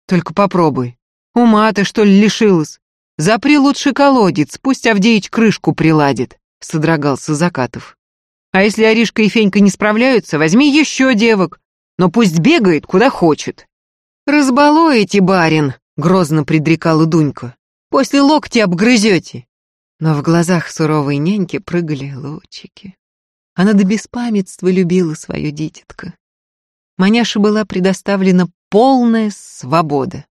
Только попробуй. Ума ты, что ли, лишилась? Запри лучше колодец, пусть Авдеич крышку приладит, содрогался Закатов. А если Аришка и Фенька не справляются, возьми еще девок, но пусть бегает, куда хочет. Разбалуете, барин, грозно предрекала Дунька. После локти обгрызете. Но в глазах суровой няньки прыгали лучики. Она до беспамятства любила свою дитятка. Маняше была предоставлена полная свобода.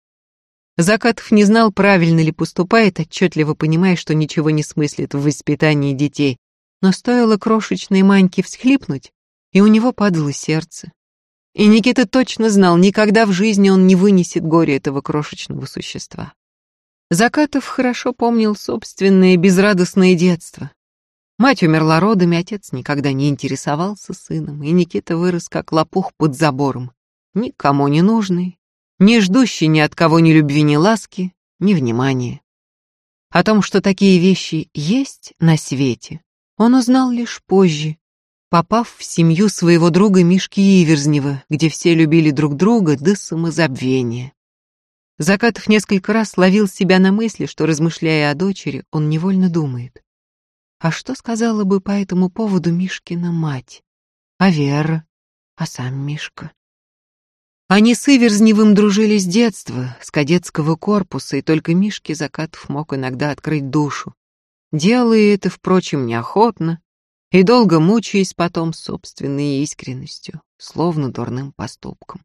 Закатов не знал, правильно ли поступает, отчетливо понимая, что ничего не смыслит в воспитании детей, но стоило крошечной Маньке всхлипнуть, и у него падало сердце. И Никита точно знал, никогда в жизни он не вынесет горе этого крошечного существа. Закатов хорошо помнил собственное безрадостное детство. Мать умерла родами, отец никогда не интересовался сыном, и Никита вырос как лопух под забором, никому не нужный, не ждущий ни от кого ни любви, ни ласки, ни внимания. О том, что такие вещи есть на свете, он узнал лишь позже, попав в семью своего друга Мишки Иверзнева, где все любили друг друга до самозабвения. Закатов несколько раз ловил себя на мысли, что, размышляя о дочери, он невольно думает. А что сказала бы по этому поводу Мишкина мать? А Вера? А сам Мишка? Они с Иверзневым дружили с детства, с кадетского корпуса, и только Мишке Закатов мог иногда открыть душу. Делая это, впрочем, неохотно, и долго мучаясь потом собственной искренностью, словно дурным поступком.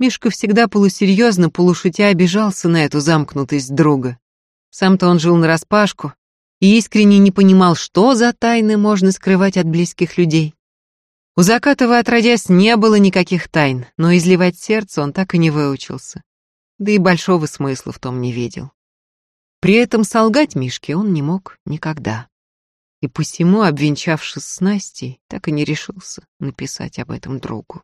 Мишка всегда полусерьезно, полушутя обижался на эту замкнутость друга. Сам-то он жил нараспашку, и искренне не понимал, что за тайны можно скрывать от близких людей. У Закатова, отродясь, не было никаких тайн, но изливать сердце он так и не выучился. Да и большого смысла в том не видел. При этом солгать Мишке он не мог никогда. И посему, обвенчавшись с Настей, так и не решился написать об этом другу.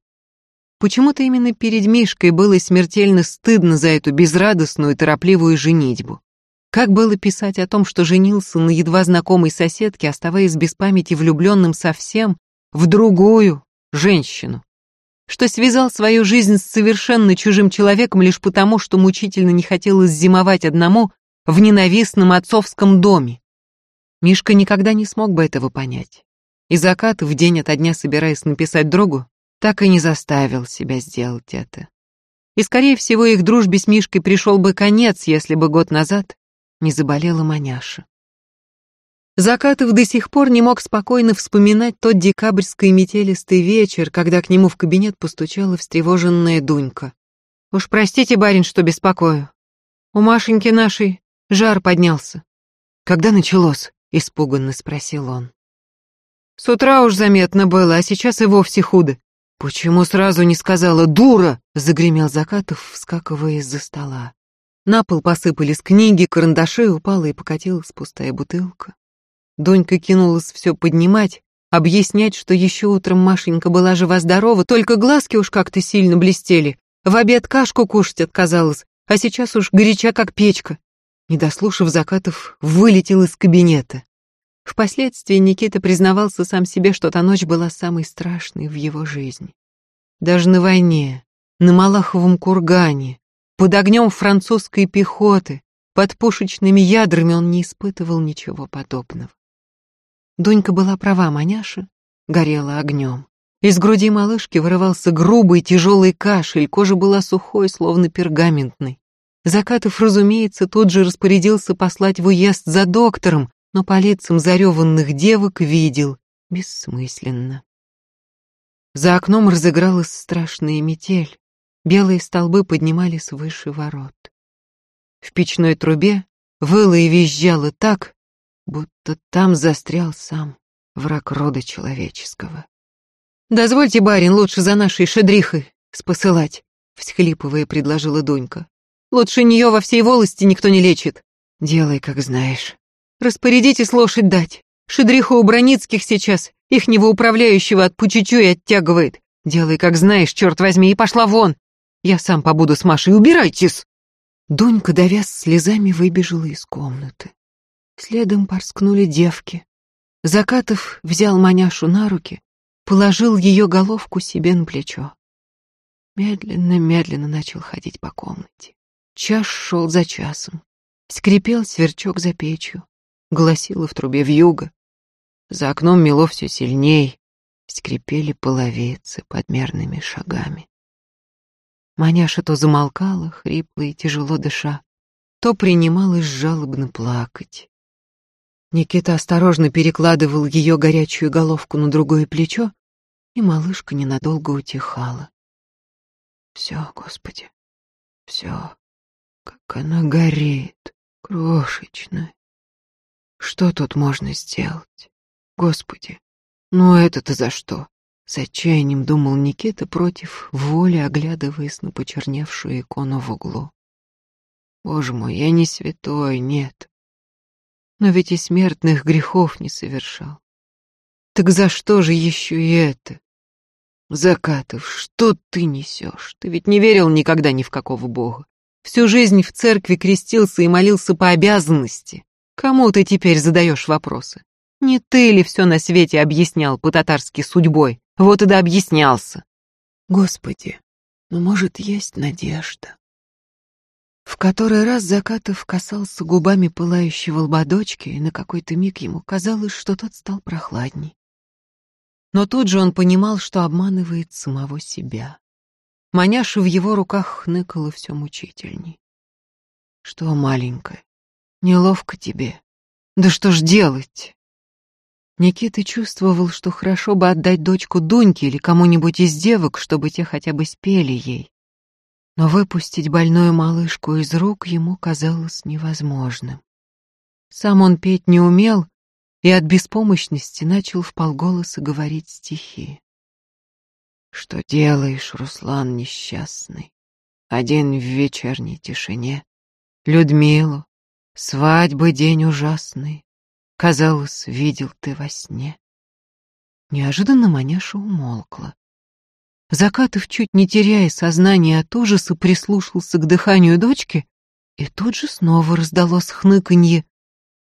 Почему-то именно перед Мишкой было смертельно стыдно за эту безрадостную и торопливую женитьбу. Как было писать о том, что женился на едва знакомой соседке, оставаясь без памяти влюбленным совсем в другую женщину? Что связал свою жизнь с совершенно чужим человеком лишь потому, что мучительно не хотелось зимовать одному в ненавистном отцовском доме? Мишка никогда не смог бы этого понять. И закат, в день ото дня собираясь написать другу, так и не заставил себя сделать это. И, скорее всего, их дружбе с Мишкой пришел бы конец, если бы год назад не заболела маняша. Закатов до сих пор не мог спокойно вспоминать тот декабрьский метелистый вечер, когда к нему в кабинет постучала встревоженная Дунька. «Уж простите, барин, что беспокою. У Машеньки нашей жар поднялся». «Когда началось?» — испуганно спросил он. «С утра уж заметно было, а сейчас и вовсе худо. «Почему сразу не сказала, дура?» — загремел Закатов, вскакивая из-за стола. На пол посыпались книги, карандаши, упала и покатилась пустая бутылка. Донька кинулась все поднимать, объяснять, что еще утром Машенька была жива-здорова, только глазки уж как-то сильно блестели. В обед кашку кушать отказалась, а сейчас уж горяча как печка. Не дослушав Закатов, вылетел из кабинета. Впоследствии Никита признавался сам себе, что та ночь была самой страшной в его жизни. Даже на войне, на Малаховом кургане, под огнем французской пехоты, под пушечными ядрами он не испытывал ничего подобного. Дунька была права, маняша горела огнем. Из груди малышки вырывался грубый тяжелый кашель, кожа была сухой, словно пергаментной. Закатов, разумеется, тут же распорядился послать в уезд за доктором, но по лицам зареванных девок видел бессмысленно. За окном разыгралась страшная метель, белые столбы поднимались выше ворот. В печной трубе выло и визжало так, будто там застрял сам враг рода человеческого. «Дозвольте, барин, лучше за нашей шедрихой спосылать», — всхлипывая предложила Дунька. «Лучше нее во всей волости никто не лечит». «Делай, как знаешь», Распорядитесь лошадь дать. Шедриха у Броницких сейчас, ихнего управляющего от и оттягивает. Делай, как знаешь, черт возьми, и пошла вон. Я сам побуду с Машей, убирайтесь!» Дунька, давясь слезами, выбежала из комнаты. Следом порскнули девки. Закатов взял маняшу на руки, положил ее головку себе на плечо. Медленно-медленно начал ходить по комнате. Час шел за часом. Скрипел сверчок за печью гласила в трубе вьюга. За окном мело все сильней, скрипели половицы подмерными шагами. Маняша то замолкала, хрипло и тяжело дыша, то принималась жалобно плакать. Никита осторожно перекладывал ее горячую головку на другое плечо, и малышка ненадолго утихала. Все, Господи, все, как она горит, крошечная. Что тут можно сделать? Господи, ну это-то за что? С отчаянием думал Никита против воли, оглядываясь на почерневшую икону в углу. Боже мой, я не святой, нет. Но ведь и смертных грехов не совершал. Так за что же еще и это? Закатов, что ты несешь? Ты ведь не верил никогда ни в какого бога. Всю жизнь в церкви крестился и молился по обязанности. Кому ты теперь задаешь вопросы? Не ты ли все на свете объяснял по-татарски судьбой? Вот и да объяснялся. Господи, ну, может, есть надежда. В который раз Закатов касался губами пылающего лба дочки, и на какой-то миг ему казалось, что тот стал прохладней. Но тут же он понимал, что обманывает самого себя. Маняша в его руках хныкала все мучительней. Что маленькая, Неловко тебе. Да что ж делать? Никита чувствовал, что хорошо бы отдать дочку Дуньке или кому-нибудь из девок, чтобы те хотя бы спели ей. Но выпустить больную малышку из рук ему казалось невозможным. Сам он петь не умел и от беспомощности начал вполголоса говорить стихи. Что делаешь, Руслан несчастный? Один в вечерней тишине. Людмилу, свадьбы день ужасный. Казалось, видел ты во сне. Неожиданно маняша умолкла. Закатов, чуть не теряя сознание от ужаса, прислушался к дыханию дочки, и тут же снова раздалось хныканье.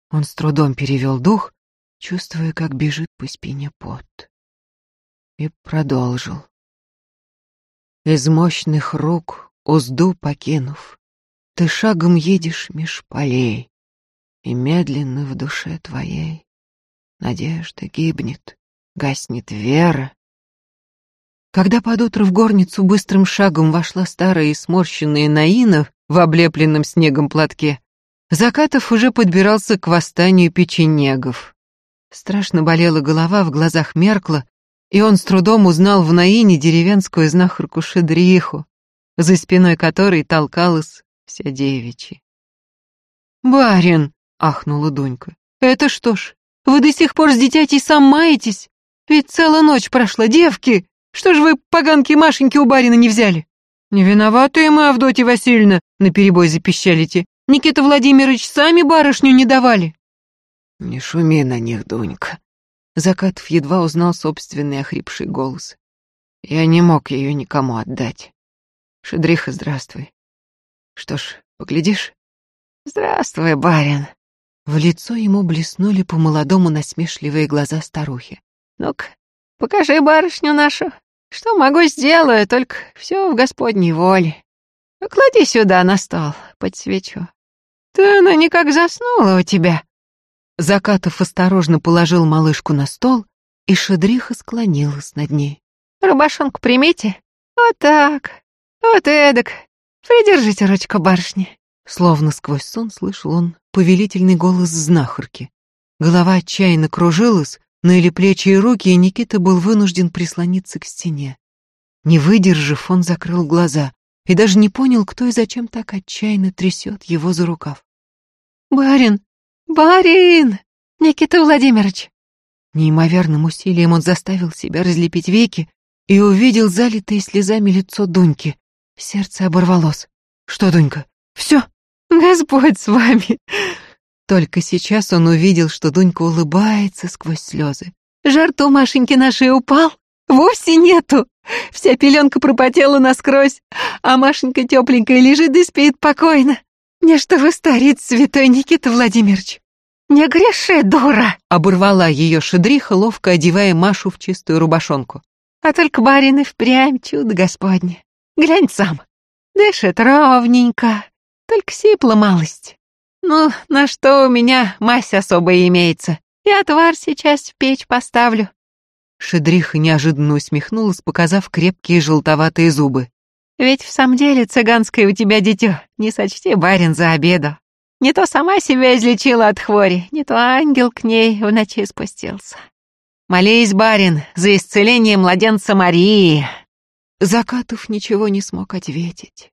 Он с трудом перевел дух, чувствуя, как бежит по спине пот. И продолжил. Из мощных рук, узду покинув, Ты шагом едешь меж полей, И медленно в душе твоей Надежда гибнет, гаснет вера. Когда под утро в горницу быстрым шагом вошла старая и сморщенная Наина в облепленном снегом платке, Закатов уже подбирался к восстанию печенегов. Страшно болела голова, в глазах меркла, и он с трудом узнал в Наине деревенскую знахарку Шедриху, за спиной которой толкалась вся девичья. «Барин!» — ахнула Дунька. «Это что ж, вы до сих пор с дитятей сам маетесь? Ведь целая ночь прошла, девки! Что ж вы, поганки Машеньки, у барина не взяли?» «Не виноваты мы, Авдотья Васильевна!» — наперебой запищалите. «Никита Владимирович сами барышню не давали!» «Не шуми на них, Дунька!» Закатов едва узнал собственный охрипший голос. Я не мог ее никому отдать. Шедриха, здравствуй. Что ж, поглядишь? Здравствуй, барин. В лицо ему блеснули по-молодому насмешливые глаза старухи. Ну-ка, покажи барышню нашу. Что могу, сделаю, только все в Господней воле. Поклади сюда на стол, под свечу. Ты она никак заснула у тебя. Закатов осторожно положил малышку на стол, и Шедриха склонилась над ней. «Рубашонку примите? Вот так, вот эдак. Придержите ручку барышни». Словно сквозь сон слышал он повелительный голос знахарки. Голова отчаянно кружилась, ныли плечи и руки, и Никита был вынужден прислониться к стене. Не выдержав, он закрыл глаза и даже не понял, кто и зачем так отчаянно трясет его за рукав. «Барин, «Барин! Никита Владимирович!» Неимоверным усилием он заставил себя разлепить веки и увидел залитое слезами лицо Дуньки. Сердце оборвалось. «Что, Дунька, все? Господь с вами!» Только сейчас он увидел, что Дунька улыбается сквозь слезы. «Жар-то Машеньки нашей упал? Вовсе нету! Вся пеленка пропотела насквозь, а Машенька тепленькая лежит и спит покойно. Не что вы старец, святой Никита Владимирович. «Не греши, дура!» — оборвала ее шедриха, ловко одевая Машу в чистую рубашонку. «А только барин и впрямь чудо господне. Глянь сам. Дышит ровненько, только сипла малость. Ну, на что у меня мазь особая имеется. Я отвар сейчас в печь поставлю». Шедриха неожиданно усмехнулась, показав крепкие желтоватые зубы. «Ведь в самом деле цыганское у тебя дитё, не сочти барин за обеду. Не то сама себя излечила от хвори, не то ангел к ней в ночи спустился. Молись, барин, за исцеление младенца Марии. Закатов ничего не смог ответить.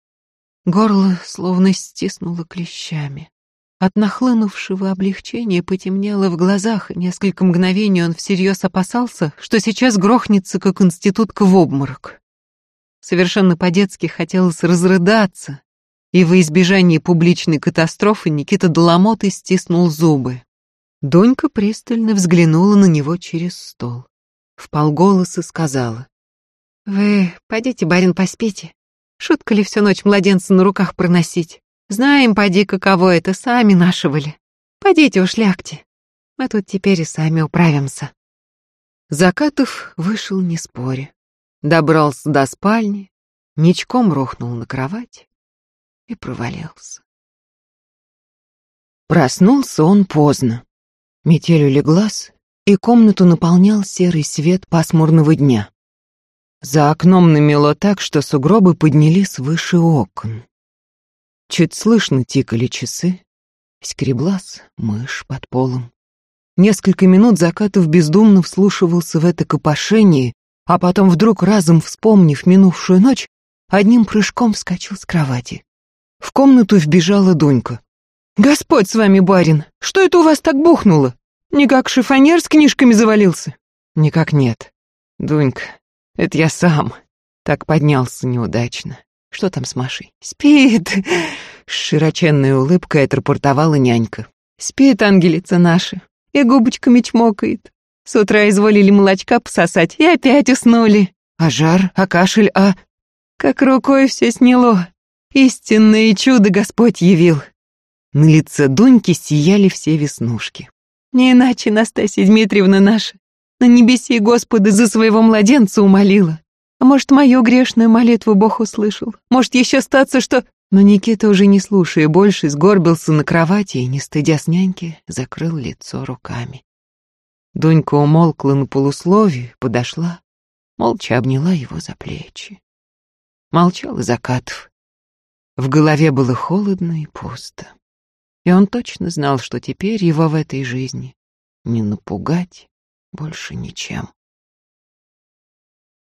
Горло словно стиснуло клещами. От нахлынувшего облегчения потемнело в глазах, и несколько мгновений он всерьез опасался, что сейчас грохнется, как институтка в обморок. Совершенно по-детски хотелось разрыдаться, и во избежание публичной катастрофы Никита Доломотый стиснул зубы. Донька пристально взглянула на него через стол. В полголоса сказала. «Вы пойдите, барин, поспите. Шутка ли всю ночь младенца на руках проносить? Знаем, поди, каково это, сами нашивали. Пойдите уж лягте. Мы тут теперь и сами управимся». Закатов вышел не споря. Добрался до спальни, ничком рухнул на кровать и провалился. Проснулся он поздно. Метель улеглась, и комнату наполнял серый свет пасмурного дня. За окном намело так, что сугробы поднялись выше окон. Чуть слышно тикали часы, скреблась мышь под полом. Несколько минут Закатов бездумно вслушивался в это копошение, а потом вдруг, разом вспомнив минувшую ночь, одним прыжком вскочил с кровати. В комнату вбежала Дунька. «Господь с вами, барин! Что это у вас так бухнуло? Никак шифонер с книжками завалился?» «Никак нет. Дунька, это я сам. Так поднялся неудачно. Что там с Машей? Спит. С широченной улыбкой отрапортовала нянька. Спит ангелица наша. И губочками чмокает. С утра изволили молочка пососать и опять уснули. А жар, а кашель, а... Как рукой все сняло. Истинное чудо Господь явил. На лице Дуньки сияли все веснушки. Не иначе Настасья Дмитриевна наша на небеси Господа за своего младенца умолила. А может, мою грешную молитву Бог услышал? Может, еще статься, что...» Но Никита, уже не слушая больше, сгорбился на кровати и, не стыдя с няньки, закрыл лицо руками. Дунька умолкла на полусловие, подошла, молча обняла его за плечи. Молчал и Закатов. В голове было холодно и пусто. И он точно знал, что теперь его в этой жизни не напугать больше ничем.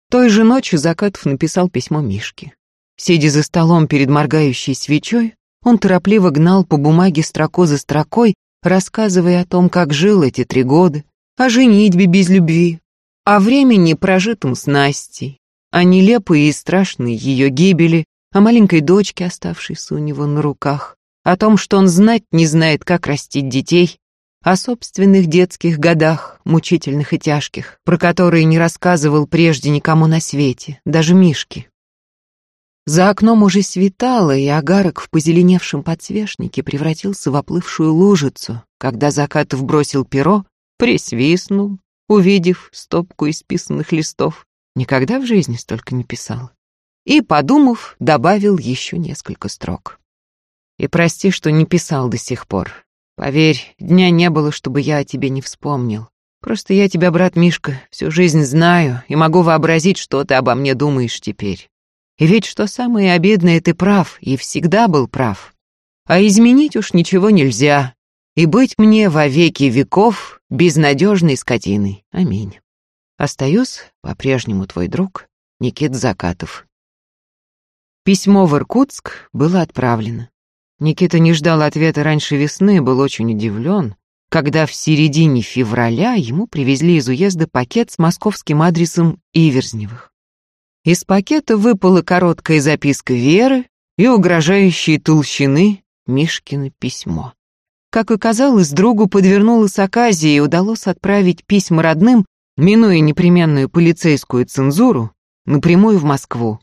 Той же ночью Закатов написал письмо Мишке. Сидя за столом перед моргающей свечой, он торопливо гнал по бумаге строку за строкой, рассказывая о том, как жил эти три года, о женитьбе без любви, о времени, прожитом с Настей, о нелепой и страшной ее гибели, о маленькой дочке, оставшейся у него на руках, о том, что он знать не знает, как растить детей, о собственных детских годах, мучительных и тяжких, про которые не рассказывал прежде никому на свете, даже Мишке. За окном уже светало, и агарок в позеленевшем подсвечнике превратился в оплывшую лужицу, когда Закатов бросил перо, присвистнул, увидев стопку исписанных листов. Никогда в жизни столько не писал. И, подумав, добавил еще несколько строк. И прости, что не писал до сих пор. Поверь, дня не было, чтобы я о тебе не вспомнил. Просто я тебя, брат Мишка, всю жизнь знаю и могу вообразить, что ты обо мне думаешь теперь. И ведь что самое обидное, ты прав и всегда был прав. А изменить уж ничего нельзя. И быть мне во веки веков безнадежной скотиной. Аминь. Остаюсь по-прежнему твой друг Никит Закатов. Письмо в Иркутск было отправлено. Никита не ждал ответа раньше весны, был очень удивлен, когда в середине февраля ему привезли из уезда пакет с московским адресом Иверзневых. Из пакета выпала короткая записка Веры и угрожающие толщины Мишкино письмо. Как оказалось, другу подвернулась оказия и удалось отправить письма родным, минуя непременную полицейскую цензуру, напрямую в Москву.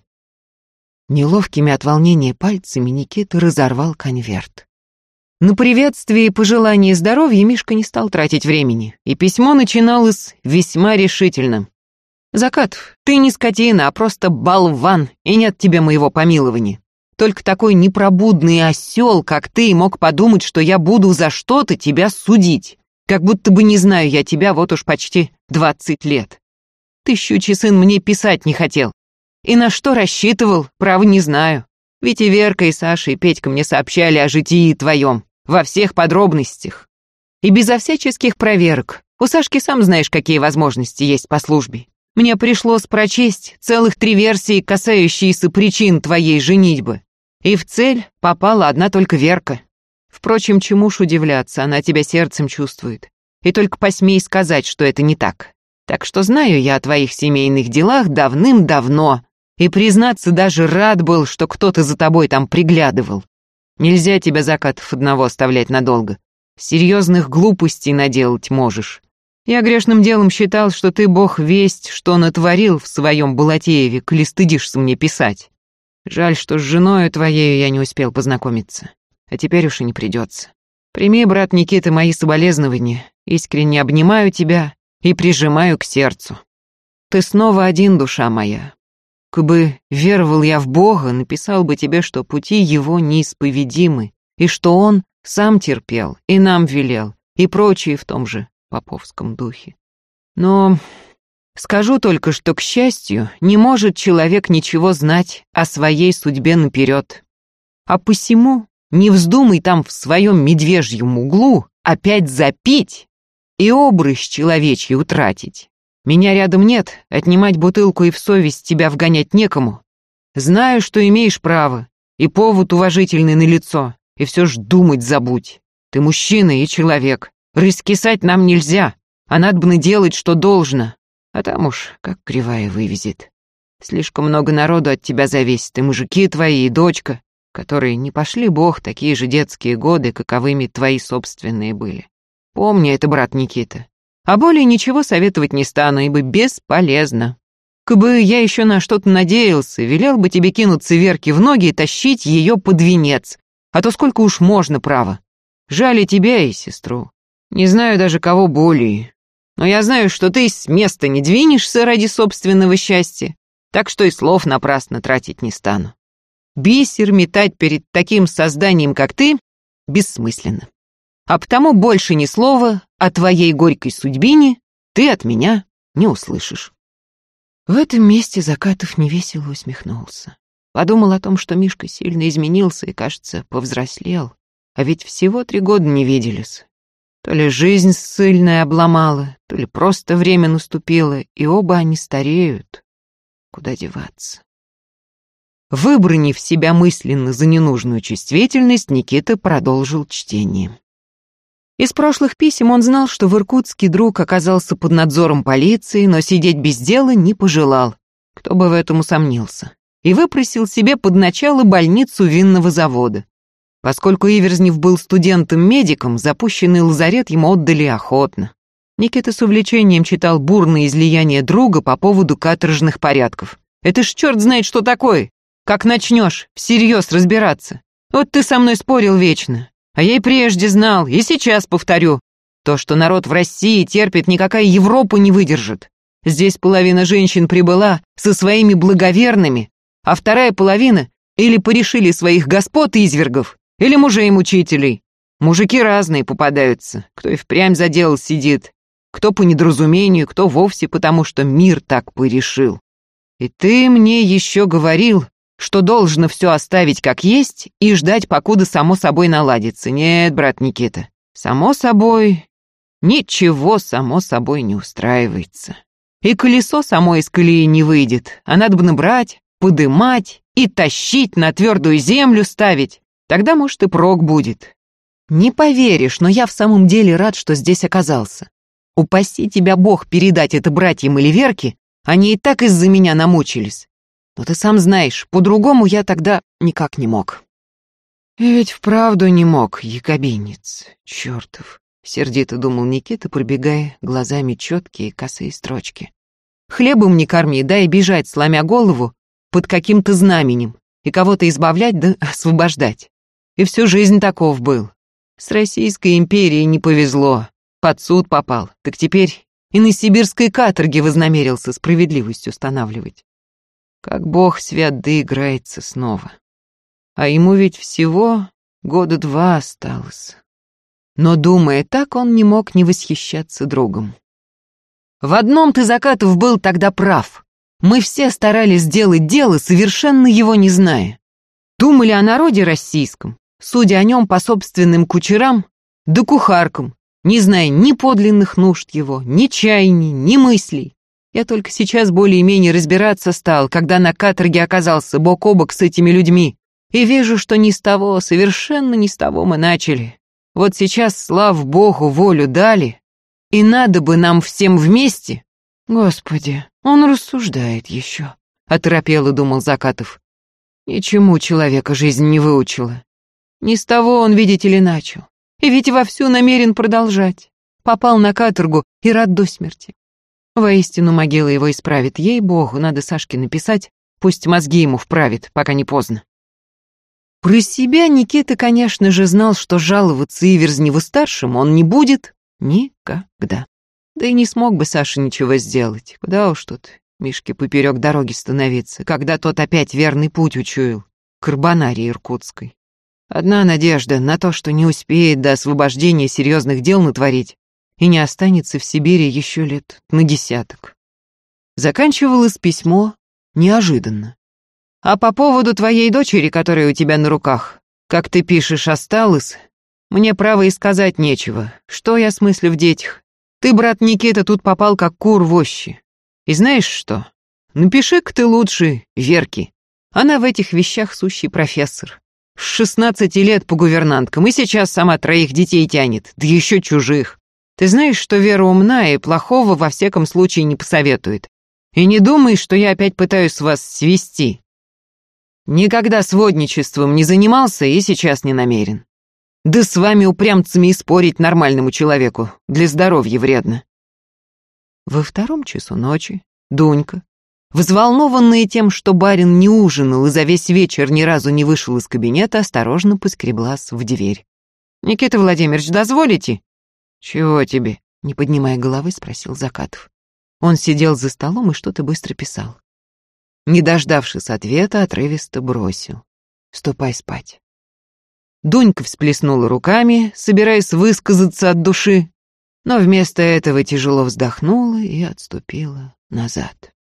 Неловкими от волнения пальцами Никита разорвал конверт. На приветствие и пожелание здоровья Мишка не стал тратить времени, и письмо начиналось весьма решительно. «Закат, ты не скотина, а просто болван, и нет тебе моего помилования. Только такой непробудный осел, как ты, мог подумать, что я буду за что-то тебя судить. Как будто бы не знаю я тебя вот уж почти двадцать лет. Ты, щучий сын, мне писать не хотел, и на что рассчитывал, право не знаю. Ведь и Верка, и Саша, и Петька мне сообщали о житии твоем, во всех подробностях. И безо всяческих проверок. У Сашки сам знаешь, какие возможности есть по службе. Мне пришлось прочесть целых три версии, касающиеся причин твоей женитьбы. И в цель попала одна только Верка. Впрочем, чему ж удивляться, она тебя сердцем чувствует. И только посмей сказать, что это не так. Так что знаю я о твоих семейных делах давным-давно, и, признаться, даже рад был, что кто-то за тобой там приглядывал. Нельзя тебя, Закатов, одного оставлять надолго. Серьезных глупостей наделать можешь. Я грешным делом считал, что ты, бог весть, что натворил в своем Балатееве, коли стыдишься мне писать. Жаль, что с женою твоею я не успел познакомиться. А теперь уж и не придется. Прими, брат Никита, мои соболезнования. Искренне обнимаю тебя и прижимаю к сердцу. Ты снова один, душа моя, бы веровал я в Бога, написал бы тебе, что пути его неисповедимы, и что он сам терпел и нам велел, и прочие в том же поповском духе. Но скажу только, что, к счастью, не может человек ничего знать о своей судьбе наперед. А посему не вздумай там в своем медвежьем углу опять запить и образ человечий утратить. Меня рядом нет, отнимать бутылку и в совесть тебя вгонять некому. Знаю, что имеешь право, и повод уважительный на лицо, и все ж думать забудь. Ты мужчина и человек, раскисать нам нельзя, а надо бы делать, что должно, а там уж как кривая вывезет. Слишком много народу от тебя зависит, и мужики твои, и дочка, которые не пошли бог такие же детские годы, каковыми твои собственные были. Помни это, брат Никита. А более ничего советовать не стану, ибо бесполезно. Кабы я еще на что-то надеялся, велел бы тебе кинуться Верке в ноги и тащить ее под венец. А то сколько уж можно, право. Жаль и тебя, и сестру. Не знаю даже, кого более. Но я знаю, что ты с места не двинешься ради собственного счастья, так что и слов напрасно тратить не стану. Бисер метать перед таким созданием, как ты, бессмысленно. А потому больше ни слова о твоей горькой судьбине ты от меня не услышишь. В этом месте Закатов невесело усмехнулся. Подумал о том, что Мишка сильно изменился и, кажется, повзрослел. А ведь всего три года не виделись. То ли жизнь ссыльная обломала, то ли просто время наступило, и оба они стареют. Куда деваться? Выбранив себя мысленно за ненужную чувствительность, Никита продолжил чтение. Из прошлых писем он знал, что в Иркутске друг оказался под надзором полиции, но сидеть без дела не пожелал, кто бы в этом усомнился, и выпросил себе под начало больницу винного завода. Поскольку Иверзнев был студентом-медиком, запущенный лазарет ему отдали охотно. Никита с увлечением читал бурные излияния друга по поводу каторжных порядков. «Это ж черт знает, что такое! Как начнешь всерьез разбираться! Вот ты со мной спорил вечно, а я и прежде знал, и сейчас повторю. То, что народ в России терпит, никакая Европа не выдержит. Здесь половина женщин прибыла со своими благоверными, а вторая половина или порешили своих господ извергов, или мужей-мучителей. Мужики разные попадаются, кто и впрямь за дело сидит, кто по недоразумению, кто вовсе потому, что мир так порешил. И ты мне еще говорил, что должно все оставить как есть и ждать, покуда само собой наладится. Нет, брат Никита, само собой, ничего само собой не устраивается. И колесо само из колеи не выйдет, а надо бы набрать, подымать и тащить на твердую землю ставить. Тогда, может, и прок будет. Не поверишь, но я в самом деле рад, что здесь оказался. Упаси тебя Бог передать это братьям или Верке, они и так из-за меня намучились. Но ты сам знаешь, по-другому я тогда никак не мог. И ведь вправду не мог, якобинец, чертов, сердито думал Никита, пробегая глазами четкие косые строчки. Хлебом не корми, дай бежать, сломя голову, под каким-то знаменем, и кого-то избавлять да освобождать. И всю жизнь таков был. С Российской империей не повезло, под суд попал, так теперь и на сибирской каторге вознамерился справедливость устанавливать. Как бог свят доиграется снова. А ему ведь всего года два осталось. Но, думая так, он не мог не восхищаться другом. В одном ты, Закатов, был тогда прав. Мы все старались сделать дело, совершенно его не зная. Думали о народе российском, судя о нем по собственным кучерам да кухаркам, не зная ни подлинных нужд его, ни чаяний, ни мыслей. Я только сейчас более-менее разбираться стал, когда на каторге оказался бок о бок с этими людьми, и вижу, что не с того, совершенно не с того мы начали. Вот сейчас, слав Богу, волю дали, и надо бы нам всем вместе... Господи, он рассуждает еще, — оторопело думал Закатов. Ничему человека жизнь не выучила. Не с того он, видите ли, начал. И ведь вовсю намерен продолжать. Попал на каторгу и рад до смерти. Воистину могила его исправит. Ей-богу, надо Сашке написать, пусть мозги ему вправит, пока не поздно. Про себя Никита, конечно же, знал, что жаловаться Иверзневу-старшему он не будет никогда. Да и не смог бы Саша ничего сделать. Куда уж тут Мишке поперек дороги становиться, когда тот опять верный путь учуял, к Арбанарии Иркутской. Одна надежда на то, что не успеет до освобождения серьезных дел натворить, и не останется в Сибири еще лет на десяток. Заканчивалось письмо неожиданно. А по поводу твоей дочери, которая у тебя на руках, как ты пишешь, осталось, мне право и сказать нечего. Что я смыслю в детях? Ты, брат Никита, тут попал как кур в ощи. И знаешь что? Напиши-ка ты лучше Верке. Она в этих вещах сущий профессор. С шестнадцати лет по гувернанткам и сейчас сама троих детей тянет, да еще чужих. Ты знаешь, что Вера умна и плохого во всяком случае не посоветует. И не думай, что я опять пытаюсь вас свести. Никогда сводничеством не занимался и сейчас не намерен. Да с вами упрямцами и спорить нормальному человеку для здоровья вредно. Во втором часу ночи Дунька, взволнованная тем, что барин не ужинал и за весь вечер ни разу не вышел из кабинета, осторожно поскреблась в дверь. «Никита Владимирович, дозволите?» «Чего тебе?» — не поднимая головы, спросил Закатов. Он сидел за столом и что-то быстро писал. Не дождавшись ответа, отрывисто бросил. «Ступай спать». Дунька всплеснула руками, собираясь высказаться от души, но вместо этого тяжело вздохнула и отступила назад.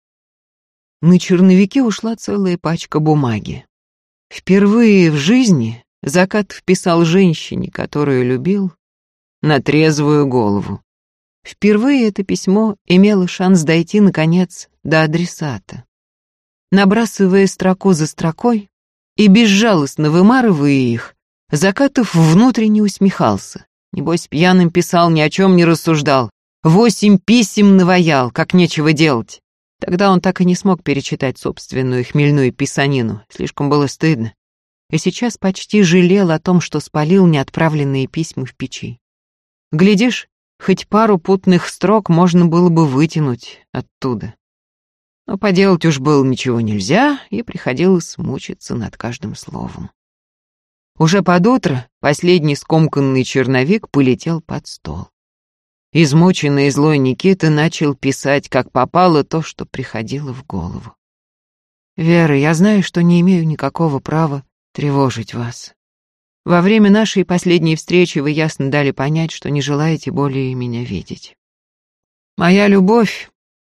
На черновике ушла целая пачка бумаги. Впервые в жизни Закат вписал женщине, которую любил, на трезвую голову. Впервые это письмо имело шанс дойти, наконец, до адресата. Набрасывая строку за строкой и безжалостно вымарывая их, Закатов внутренне усмехался. Небось, пьяным писал, ни о чем не рассуждал. Восемь писем наваял, как нечего делать. Тогда он так и не смог перечитать собственную хмельную писанину, слишком было стыдно. И сейчас почти жалел о том, что спалил неотправленные письма в печи. Глядишь, хоть пару путных строк можно было бы вытянуть оттуда. Но поделать уж было ничего нельзя, и приходилось мучиться над каждым словом. Уже под утро последний скомканный черновик полетел под стол. Измученный и злой Никита начал писать, как попало, то, что приходило в голову. «Вера, я знаю, что не имею никакого права тревожить вас. Во время нашей последней встречи вы ясно дали понять, что не желаете более меня видеть. Моя любовь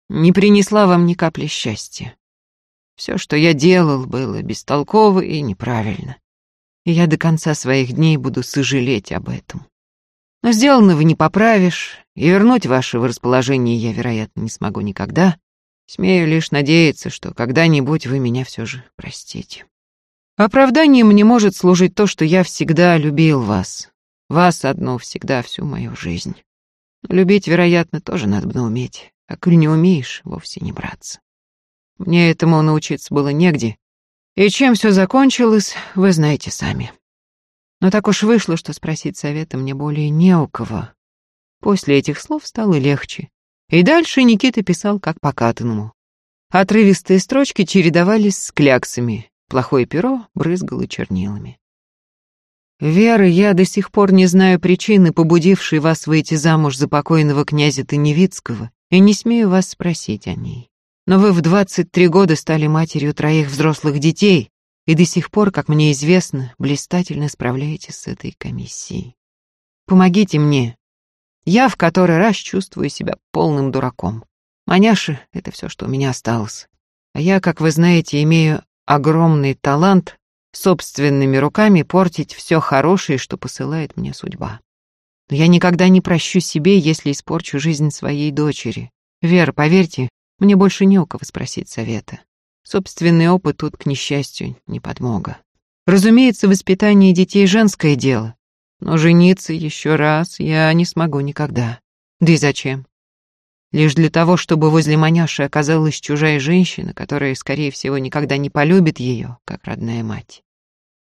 не принесла вам ни капли счастья. Все, что я делал, было бестолково и неправильно и я до конца своих дней буду сожалеть об этом. Но сделанного не поправишь, и вернуть ваше расположение я, вероятно, не смогу никогда. Смею лишь надеяться, что когда-нибудь вы меня все же простите. Оправданием мне может служить то, что я всегда любил вас. Вас одну всегда всю мою жизнь. Но любить, вероятно, тоже надо бы уметь. А коль не умеешь, вовсе не браться. Мне этому научиться было негде, и чем все закончилось, вы знаете сами. Но так уж вышло, что спросить совета мне более не у кого. После этих слов стало легче. И дальше Никита писал как покатанному. Отрывистые строчки чередовались с кляксами. Плохое перо брызгало чернилами. «Вера, я до сих пор не знаю причины, побудившей вас выйти замуж за покойного князя Таневицкого, и не смею вас спросить о ней. Но вы в 23 года стали матерью троих взрослых детей и до сих пор, как мне известно, блистательно справляетесь с этой комиссией. Помогите мне. Я в который раз чувствую себя полным дураком. Маняша — это все, что у меня осталось. А я, как вы знаете, имею огромный талант собственными руками портить все хорошее, что посылает мне судьба. Но я никогда не прощу себе, если испорчу жизнь своей дочери. Вера, поверьте, мне больше не у кого спросить совета. Собственный опыт тут, к несчастью, не подмога. Разумеется, воспитание детей — женское дело. Но жениться еще раз я не смогу никогда. Да и зачем? Лишь для того, чтобы возле маняши оказалась чужая женщина, которая, скорее всего, никогда не полюбит ее, как родная мать.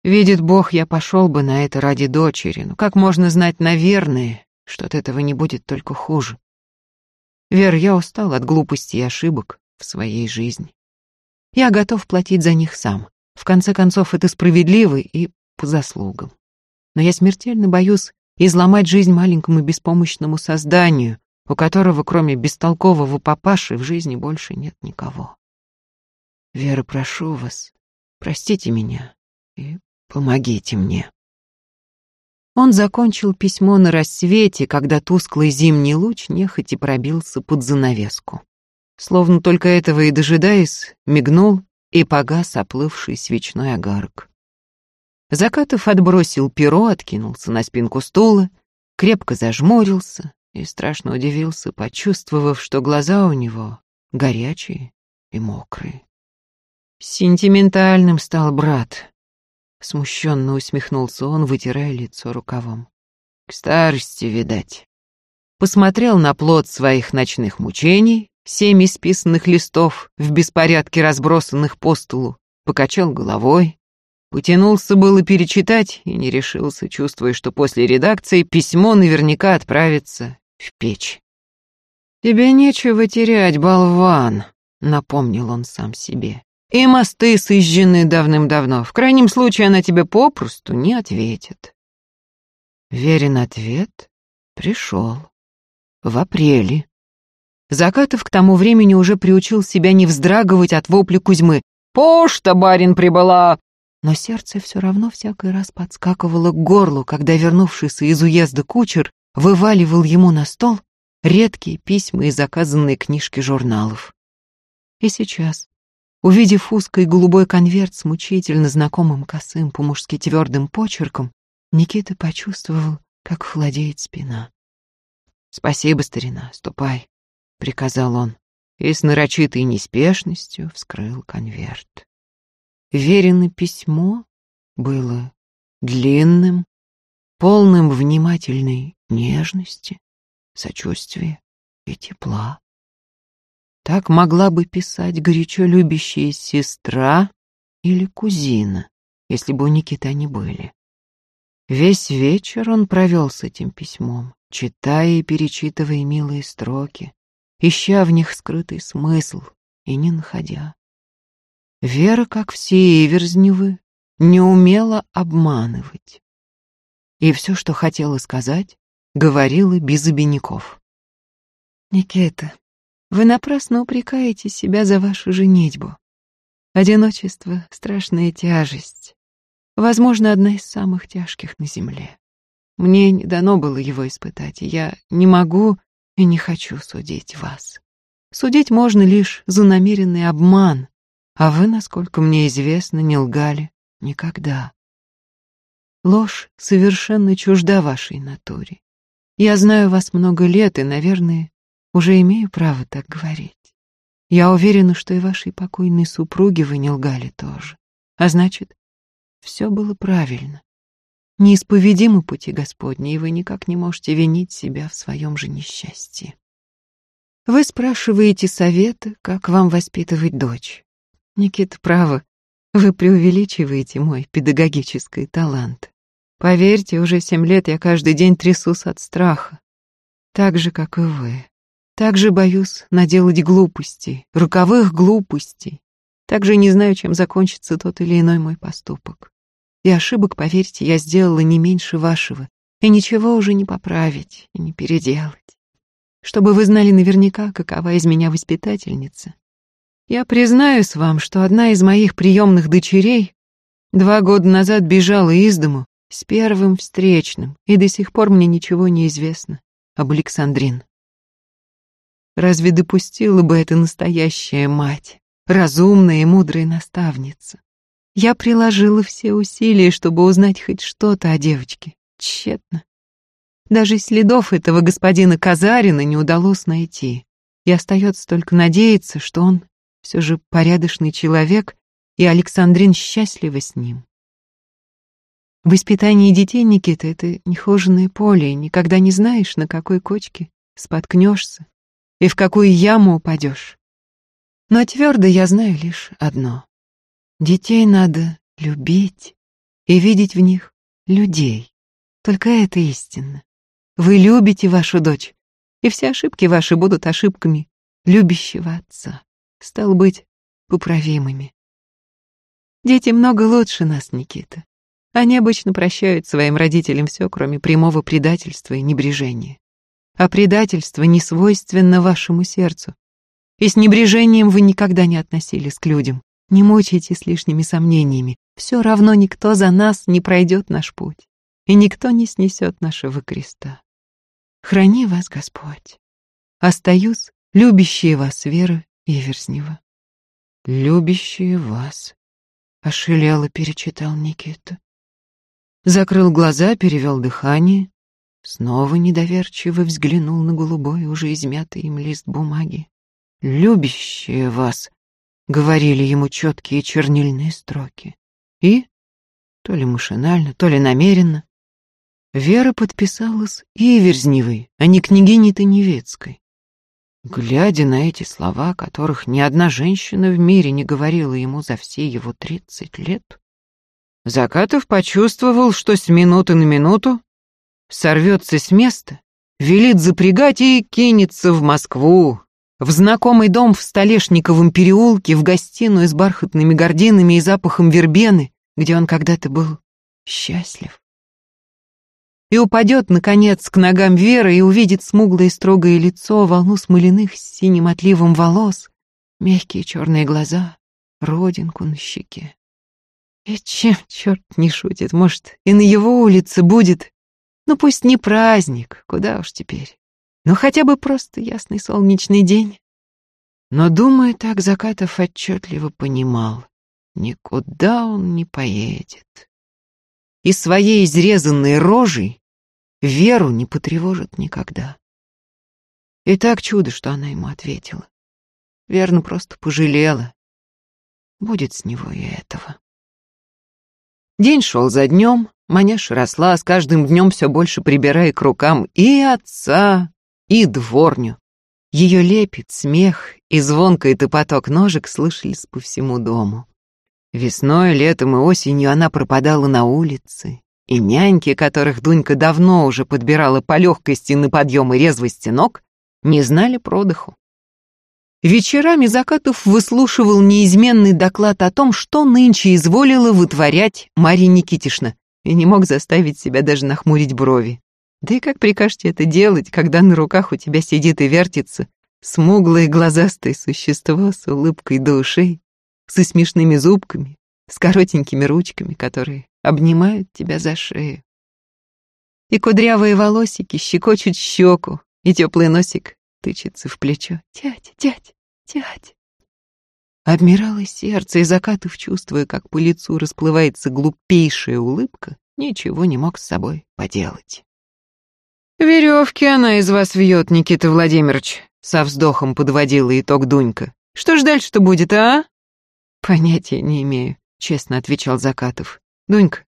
Видит Бог, я пошел бы на это ради дочери, но как можно знать, наверное, что от этого не будет только хуже? Вер, я устал от глупости и ошибок в своей жизни. Я готов платить за них сам. В конце концов, это справедливо и по заслугам. Но я смертельно боюсь изломать жизнь маленькому беспомощному созданию, у которого, кроме бестолкового папаши, в жизни больше нет никого. Вера, прошу вас, простите меня и помогите мне. Он закончил письмо на рассвете, когда тусклый зимний луч нехотя пробился под занавеску. Словно только этого и дожидаясь, мигнул и погас оплывший свечной огарок. Закатов отбросил перо, откинулся на спинку стула, крепко зажмурился и страшно удивился, почувствовав, что глаза у него горячие и мокрые. Сентиментальным стал брат, Смущенно усмехнулся он, вытирая лицо рукавом. К старости, видать. Посмотрел на плод своих ночных мучений, семь исписанных листов в беспорядке разбросанных по столу, покачал головой, потянулся было перечитать и не решился, чувствуя, что после редакции письмо наверняка отправится в печь. «Тебе нечего терять, болван», — напомнил он сам себе. «И мосты сожжены давным-давно. В крайнем случае она тебе попросту не ответит». Верен ответ пришел. В апреле. Закатов к тому времени уже приучил себя не вздрагивать от вопли Кузьмы. «Пошта, барин, прибыла!» Но сердце все равно всякий раз подскакивало к горлу, когда вернувшийся из уезда кучер вываливал ему на стол редкие письма и заказанные книжки журналов. И сейчас, увидев узкий голубой конверт с мучительно знакомым косым по-мужски твердым почерком, Никита почувствовал, как холодеет спина. «Спасибо, старина, ступай», — приказал он, и с нарочитой неспешностью вскрыл конверт. Верено письмо было длинным, полным внимательной нежности, сочувствия и тепла. Так могла бы писать горячо любящая сестра или кузина, если бы у Никиты они были. Весь вечер он провел с этим письмом, читая и перечитывая милые строки, ища в них скрытый смысл и не находя. Вера, как все Эверзневы, не умела обманывать. И все, что хотела сказать, говорила без обиняков. «Никита, вы напрасно упрекаете себя за вашу женитьбу. Одиночество — страшная тяжесть. Возможно, одна из самых тяжких на земле. Мне не дано было его испытать, и я не могу и не хочу судить вас. Судить можно лишь за намеренный обман, а вы, насколько мне известно, не лгали никогда. Ложь совершенно чужда вашей натуре. Я знаю вас много лет и, наверное, уже имею право так говорить. Я уверена, что и вашей покойной супруге вы не лгали тоже. А значит, все было правильно. Неисповедимы пути Господни, и вы никак не можете винить себя в своем же несчастье. Вы спрашиваете совета, как вам воспитывать дочь. Никита, право, вы преувеличиваете мой педагогический талант. Поверьте, уже семь лет я каждый день трясусь от страха. Так же, как и вы. Так же боюсь наделать глупостей, роковых глупостей. Так же не знаю, чем закончится тот или иной мой поступок. И ошибок, поверьте, я сделала не меньше вашего, и ничего уже не поправить и не переделать. Чтобы вы знали наверняка, какова из меня воспитательница. Я признаюсь вам, что одна из моих приемных дочерей два года назад бежала из дому с первым встречным, и до сих пор мне ничего не известно об Александрин. Разве допустила бы это настоящая мать, разумная и мудрая наставница? Я приложила все усилия, чтобы узнать хоть что-то о девочке. Тщетно. Даже следов этого господина Казарина не удалось найти. И остается только надеяться, что он все же порядочный человек, и Александрин счастлива с ним. Воспитание детей, Никита, — это нехоженное поле, никогда не знаешь, на какой кочке споткнешься и в какую яму упадешь. Но твердо я знаю лишь одно. Детей надо любить и видеть в них людей. Только это истинно. Вы любите вашу дочь, и все ошибки ваши будут ошибками любящего отца. Стал быть, поправимыми. Дети много лучше нас, Никита. Они обычно прощают своим родителям все, кроме прямого предательства и небрежения. А предательство не свойственно вашему сердцу. И с небрежением вы никогда не относились к людям. Не мучайтесь лишними сомнениями. Все равно никто за нас не пройдет наш путь, и никто не снесет нашего креста. Храни вас Господь. Остаюсь, любящие вас Вера Иверзнева. Любящие вас, ошелело перечитал Никита. Закрыл глаза, перевел дыхание, снова недоверчиво взглянул на голубой, уже измятый им лист бумаги. Любящие вас, говорили ему четкие чернильные строки. И, то ли машинально, то ли намеренно, Вера подписалась Иверзневой, а не княгиней Таневецкой. Глядя на эти слова, которых ни одна женщина в мире не говорила ему за все его тридцать лет, Закатов почувствовал, что с минуты на минуту сорвется с места, велит запрягать и кинется в Москву, в знакомый дом в Столешниковом переулке, в гостиную с бархатными гардинами и запахом вербены, где он когда-то был счастлив. И упадет, наконец, к ногам Веры и увидит смуглое и строгое лицо, волну смоляных с синим отливом волос, мягкие черные глаза, родинку на щеке. И чем черт не шутит, может, и на его улице будет, ну пусть не праздник, куда уж теперь, но хотя бы просто ясный солнечный день. Но, думая так, Закатов отчетливо понимал, никуда он не поедет. И своей изрезанной рожей Веру не потревожит никогда. И так чудо, что она ему ответила. Верно, просто пожалела. Будет с него и этого. День шел за днем, маняша росла, с каждым днем все больше прибирая к рукам и отца, и дворню. Ее лепет, смех и звонкий топоток ножек слышались по всему дому. Весной, летом и осенью она пропадала на улице, и няньки, которых Дунька давно уже подбирала по легкости на подъем и резвости ног, не знали продыху. Вечерами Закатов выслушивал неизменный доклад о том, что нынче изволила вытворять Марья Никитишна, и не мог заставить себя даже нахмурить брови. Да и как прикажете это делать, когда на руках у тебя сидит и вертится смуглое глазастое существо с улыбкой до ушей, со смешными зубками, с коротенькими ручками, которые обнимают тебя за шею. И кудрявые волосики щекочут щеку, и теплый носик тычется в плечо. «Тять, тять, тять!» Обмирало сердце, и Закатов, чувствуя, как по лицу расплывается глупейшая улыбка, ничего не мог с собой поделать. «Веревки она из вас вьет, Никита Владимирович», — со вздохом подводила итог Дунька. «Что ж дальше-то будет, а?» «Понятия не имею», — честно отвечал Закатов. «Дунька,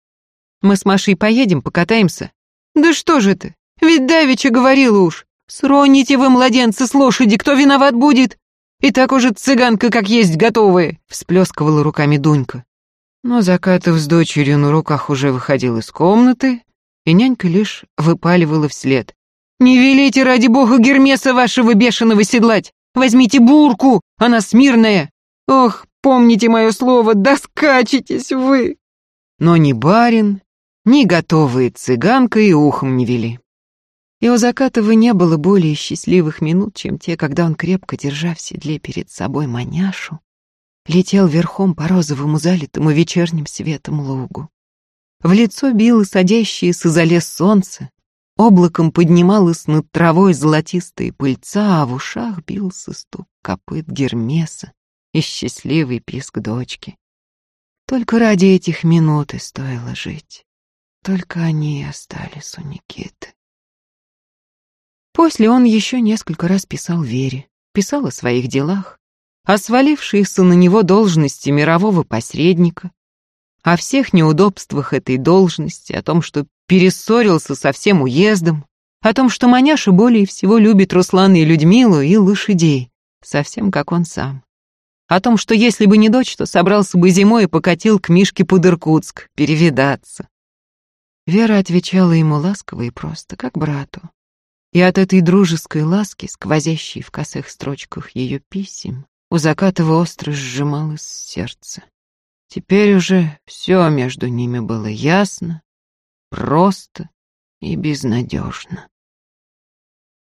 мы с Машей поедем, покатаемся?» «Да что же ты? Ведь Давича говорила уж, «Сроните вы, младенцы, с лошади, кто виноват будет? И так уже цыганка как есть готовая!» — всплескивала руками Дунька. Но Закатов с дочерью на руках уже выходил из комнаты, и нянька лишь выпаливала вслед. «Не велите, ради бога, Гермеса вашего бешеного седлать! Возьмите бурку, она смирная! Ох, помните мое слово, да скачетесь вы!» Но ни барин, ни готовые цыганка и ухом не вели. И у Закатова не было более счастливых минут, чем те, когда он, крепко держа в седле перед собой маняшу, летел верхом по розовому залитому вечерним светом лугу. В лицо било садящееся за лес солнце, облаком поднималась над травой золотистая пыльца, а в ушах бился стук копыт Гермеса и счастливый писк дочки. Только ради этих минут и стоило жить. Только они остались у Никиты. После он еще несколько раз писал Вере, писал о своих делах, о свалившейся на него должности мирового посредника, о всех неудобствах этой должности, о том, что перессорился со всем уездом, о том, что маняша более всего любит Руслана и Людмилу и лошадей, совсем как он сам. О том, что если бы не дочь, то собрался бы зимой и покатил к Мишке под Иркутск, перевидаться. Вера отвечала ему ласково и просто, как брату. И от этой дружеской ласки, сквозящей в косых строчках ее писем, у Закатова остро сжималось сердце. Теперь уже все между ними было ясно, просто и безнадежно.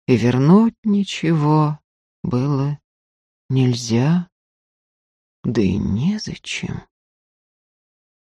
И вернуть ничего было нельзя, да и незачем.